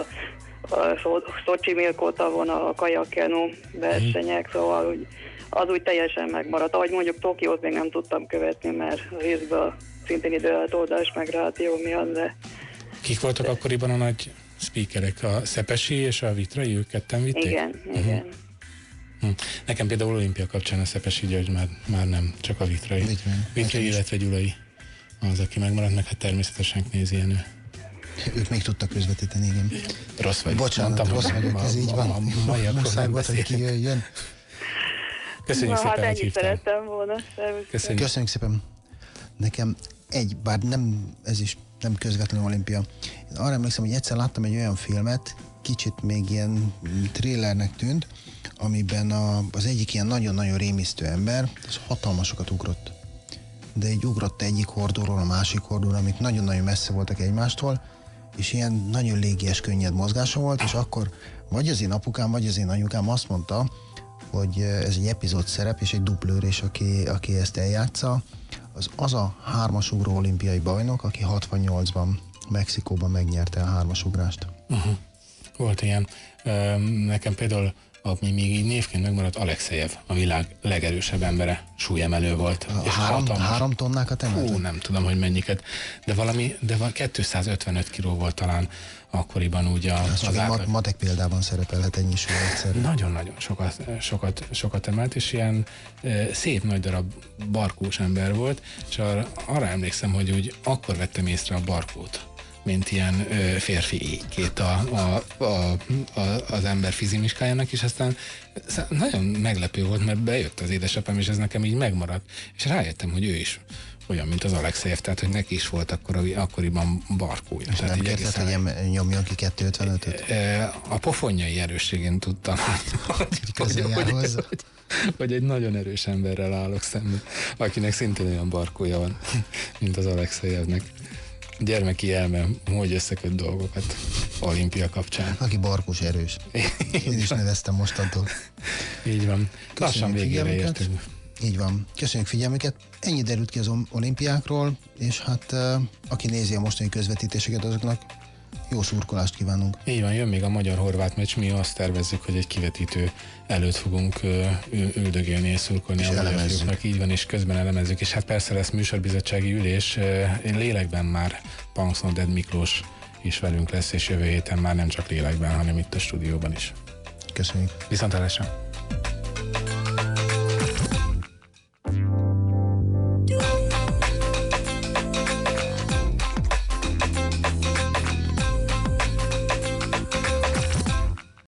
a Szocsi Milkótavon, a kajakenu versenyek, szóval úgy, az úgy teljesen megmaradt. Ahogy mondjuk Tokiót még nem tudtam követni, mert részben szintén időeltoldás meg rádió miatt, de Kik voltak akkoriban a nagy speakerek? A Szepesi és a Vitrai, ők ketten vitték? igen, Mhm. igen. Hm. Nekem például olimpia kapcsán a Szepesi György már, már nem, csak a Vitrai. Vitrai. Illetve Gyulai az, aki megmaradt, meg hát természetesen nézi ilyen ő. Ők még tudtak közvetíteni, igen. Rossz vagy. Bocsánat, Mondtam, rossz vagyok, ez így van. a maiakról Muszáj volt, hogy kijöjjön. Köszönjük Na, szépen, hát hogy ennyit szerettem volna. Köszönjük. Köszönjük szépen. Nekem egy, bár nem, ez is nem közvetlenül olimpia. Arra emlékszem, hogy egyszer láttam egy olyan filmet, kicsit még ilyen thrillernek tűnt, amiben a, az egyik ilyen nagyon-nagyon rémisztő ember, az hatalmasokat ugrott. De így ugrott egyik hordóról a másik hordóra, amik nagyon-nagyon messze voltak egymástól, és ilyen nagyon légies, könnyed mozgása volt, és akkor vagy az én apukám, vagy az én anyukám azt mondta, hogy ez egy epizód szerep, és egy dublőr is, aki, aki ezt eljátsza, az az a hármas ugró olimpiai bajnok, aki 68-ban Mexikóban megnyerte a hármas ugrást. Uh-huh. Volt ilyen. Nekem például, ami még így névként megmaradt, Alexejev, a világ legerősebb embere, súlyemelő volt. A három, három tonnákat emelte? Hú, nem tudom, hogy mennyiket, de valami, de val- 255 kiló volt talán akkoriban úgy a, Az az átlag. mat- matek példában szerepelhet ennyi súly egyszerű. Nagyon-nagyon sokat, sokat, sokat emelt, és ilyen e, szép nagy darab barkós ember volt, és arra, arra emlékszem, hogy úgy akkor vettem észre a barkót, mint ilyen ö, férfi ékét a, a, a, a, az ember fizimiskájának, és aztán nagyon meglepő volt, mert bejött az édesapám, és ez nekem így megmaradt, és rájöttem, hogy ő is olyan, mint az Alexejev, tehát hogy neki is volt akkor, akkoriban barkója. És Tehát nem egészen- hogy em- nyomjon ki 255-öt? E, A pofonjai erősségén tudtam, hogy, hogy, hogy, hogy, hogy egy nagyon erős emberrel állok szemben, akinek szintén olyan barkója van, mint az Alexejevnek. Gyermeki elme, hogy összeköt dolgokat olimpia kapcsán. Aki barkós erős. Én is neveztem mostantól. Így van. Lassan Köszönjük végére figyelmüket. értünk. Így van. Köszönjük figyelmüket. Ennyi derült ki az olimpiákról, és hát uh, aki nézi a mostani közvetítéseket, azoknak jó szurkolást kívánunk. Így van, jön még a magyar-horvát meccs, mi azt tervezzük, hogy egy kivetítő előtt fogunk üldögélni és szurkolni És a magyar elemezzük. fiúknak. Így van, és közben elemezzük, és hát persze lesz műsorbizottsági ülés, én lélekben már Punksnoded Miklós is velünk lesz, és jövő héten már nem csak lélekben, hanem itt a stúdióban is. Köszönjük. Viszontlátásra!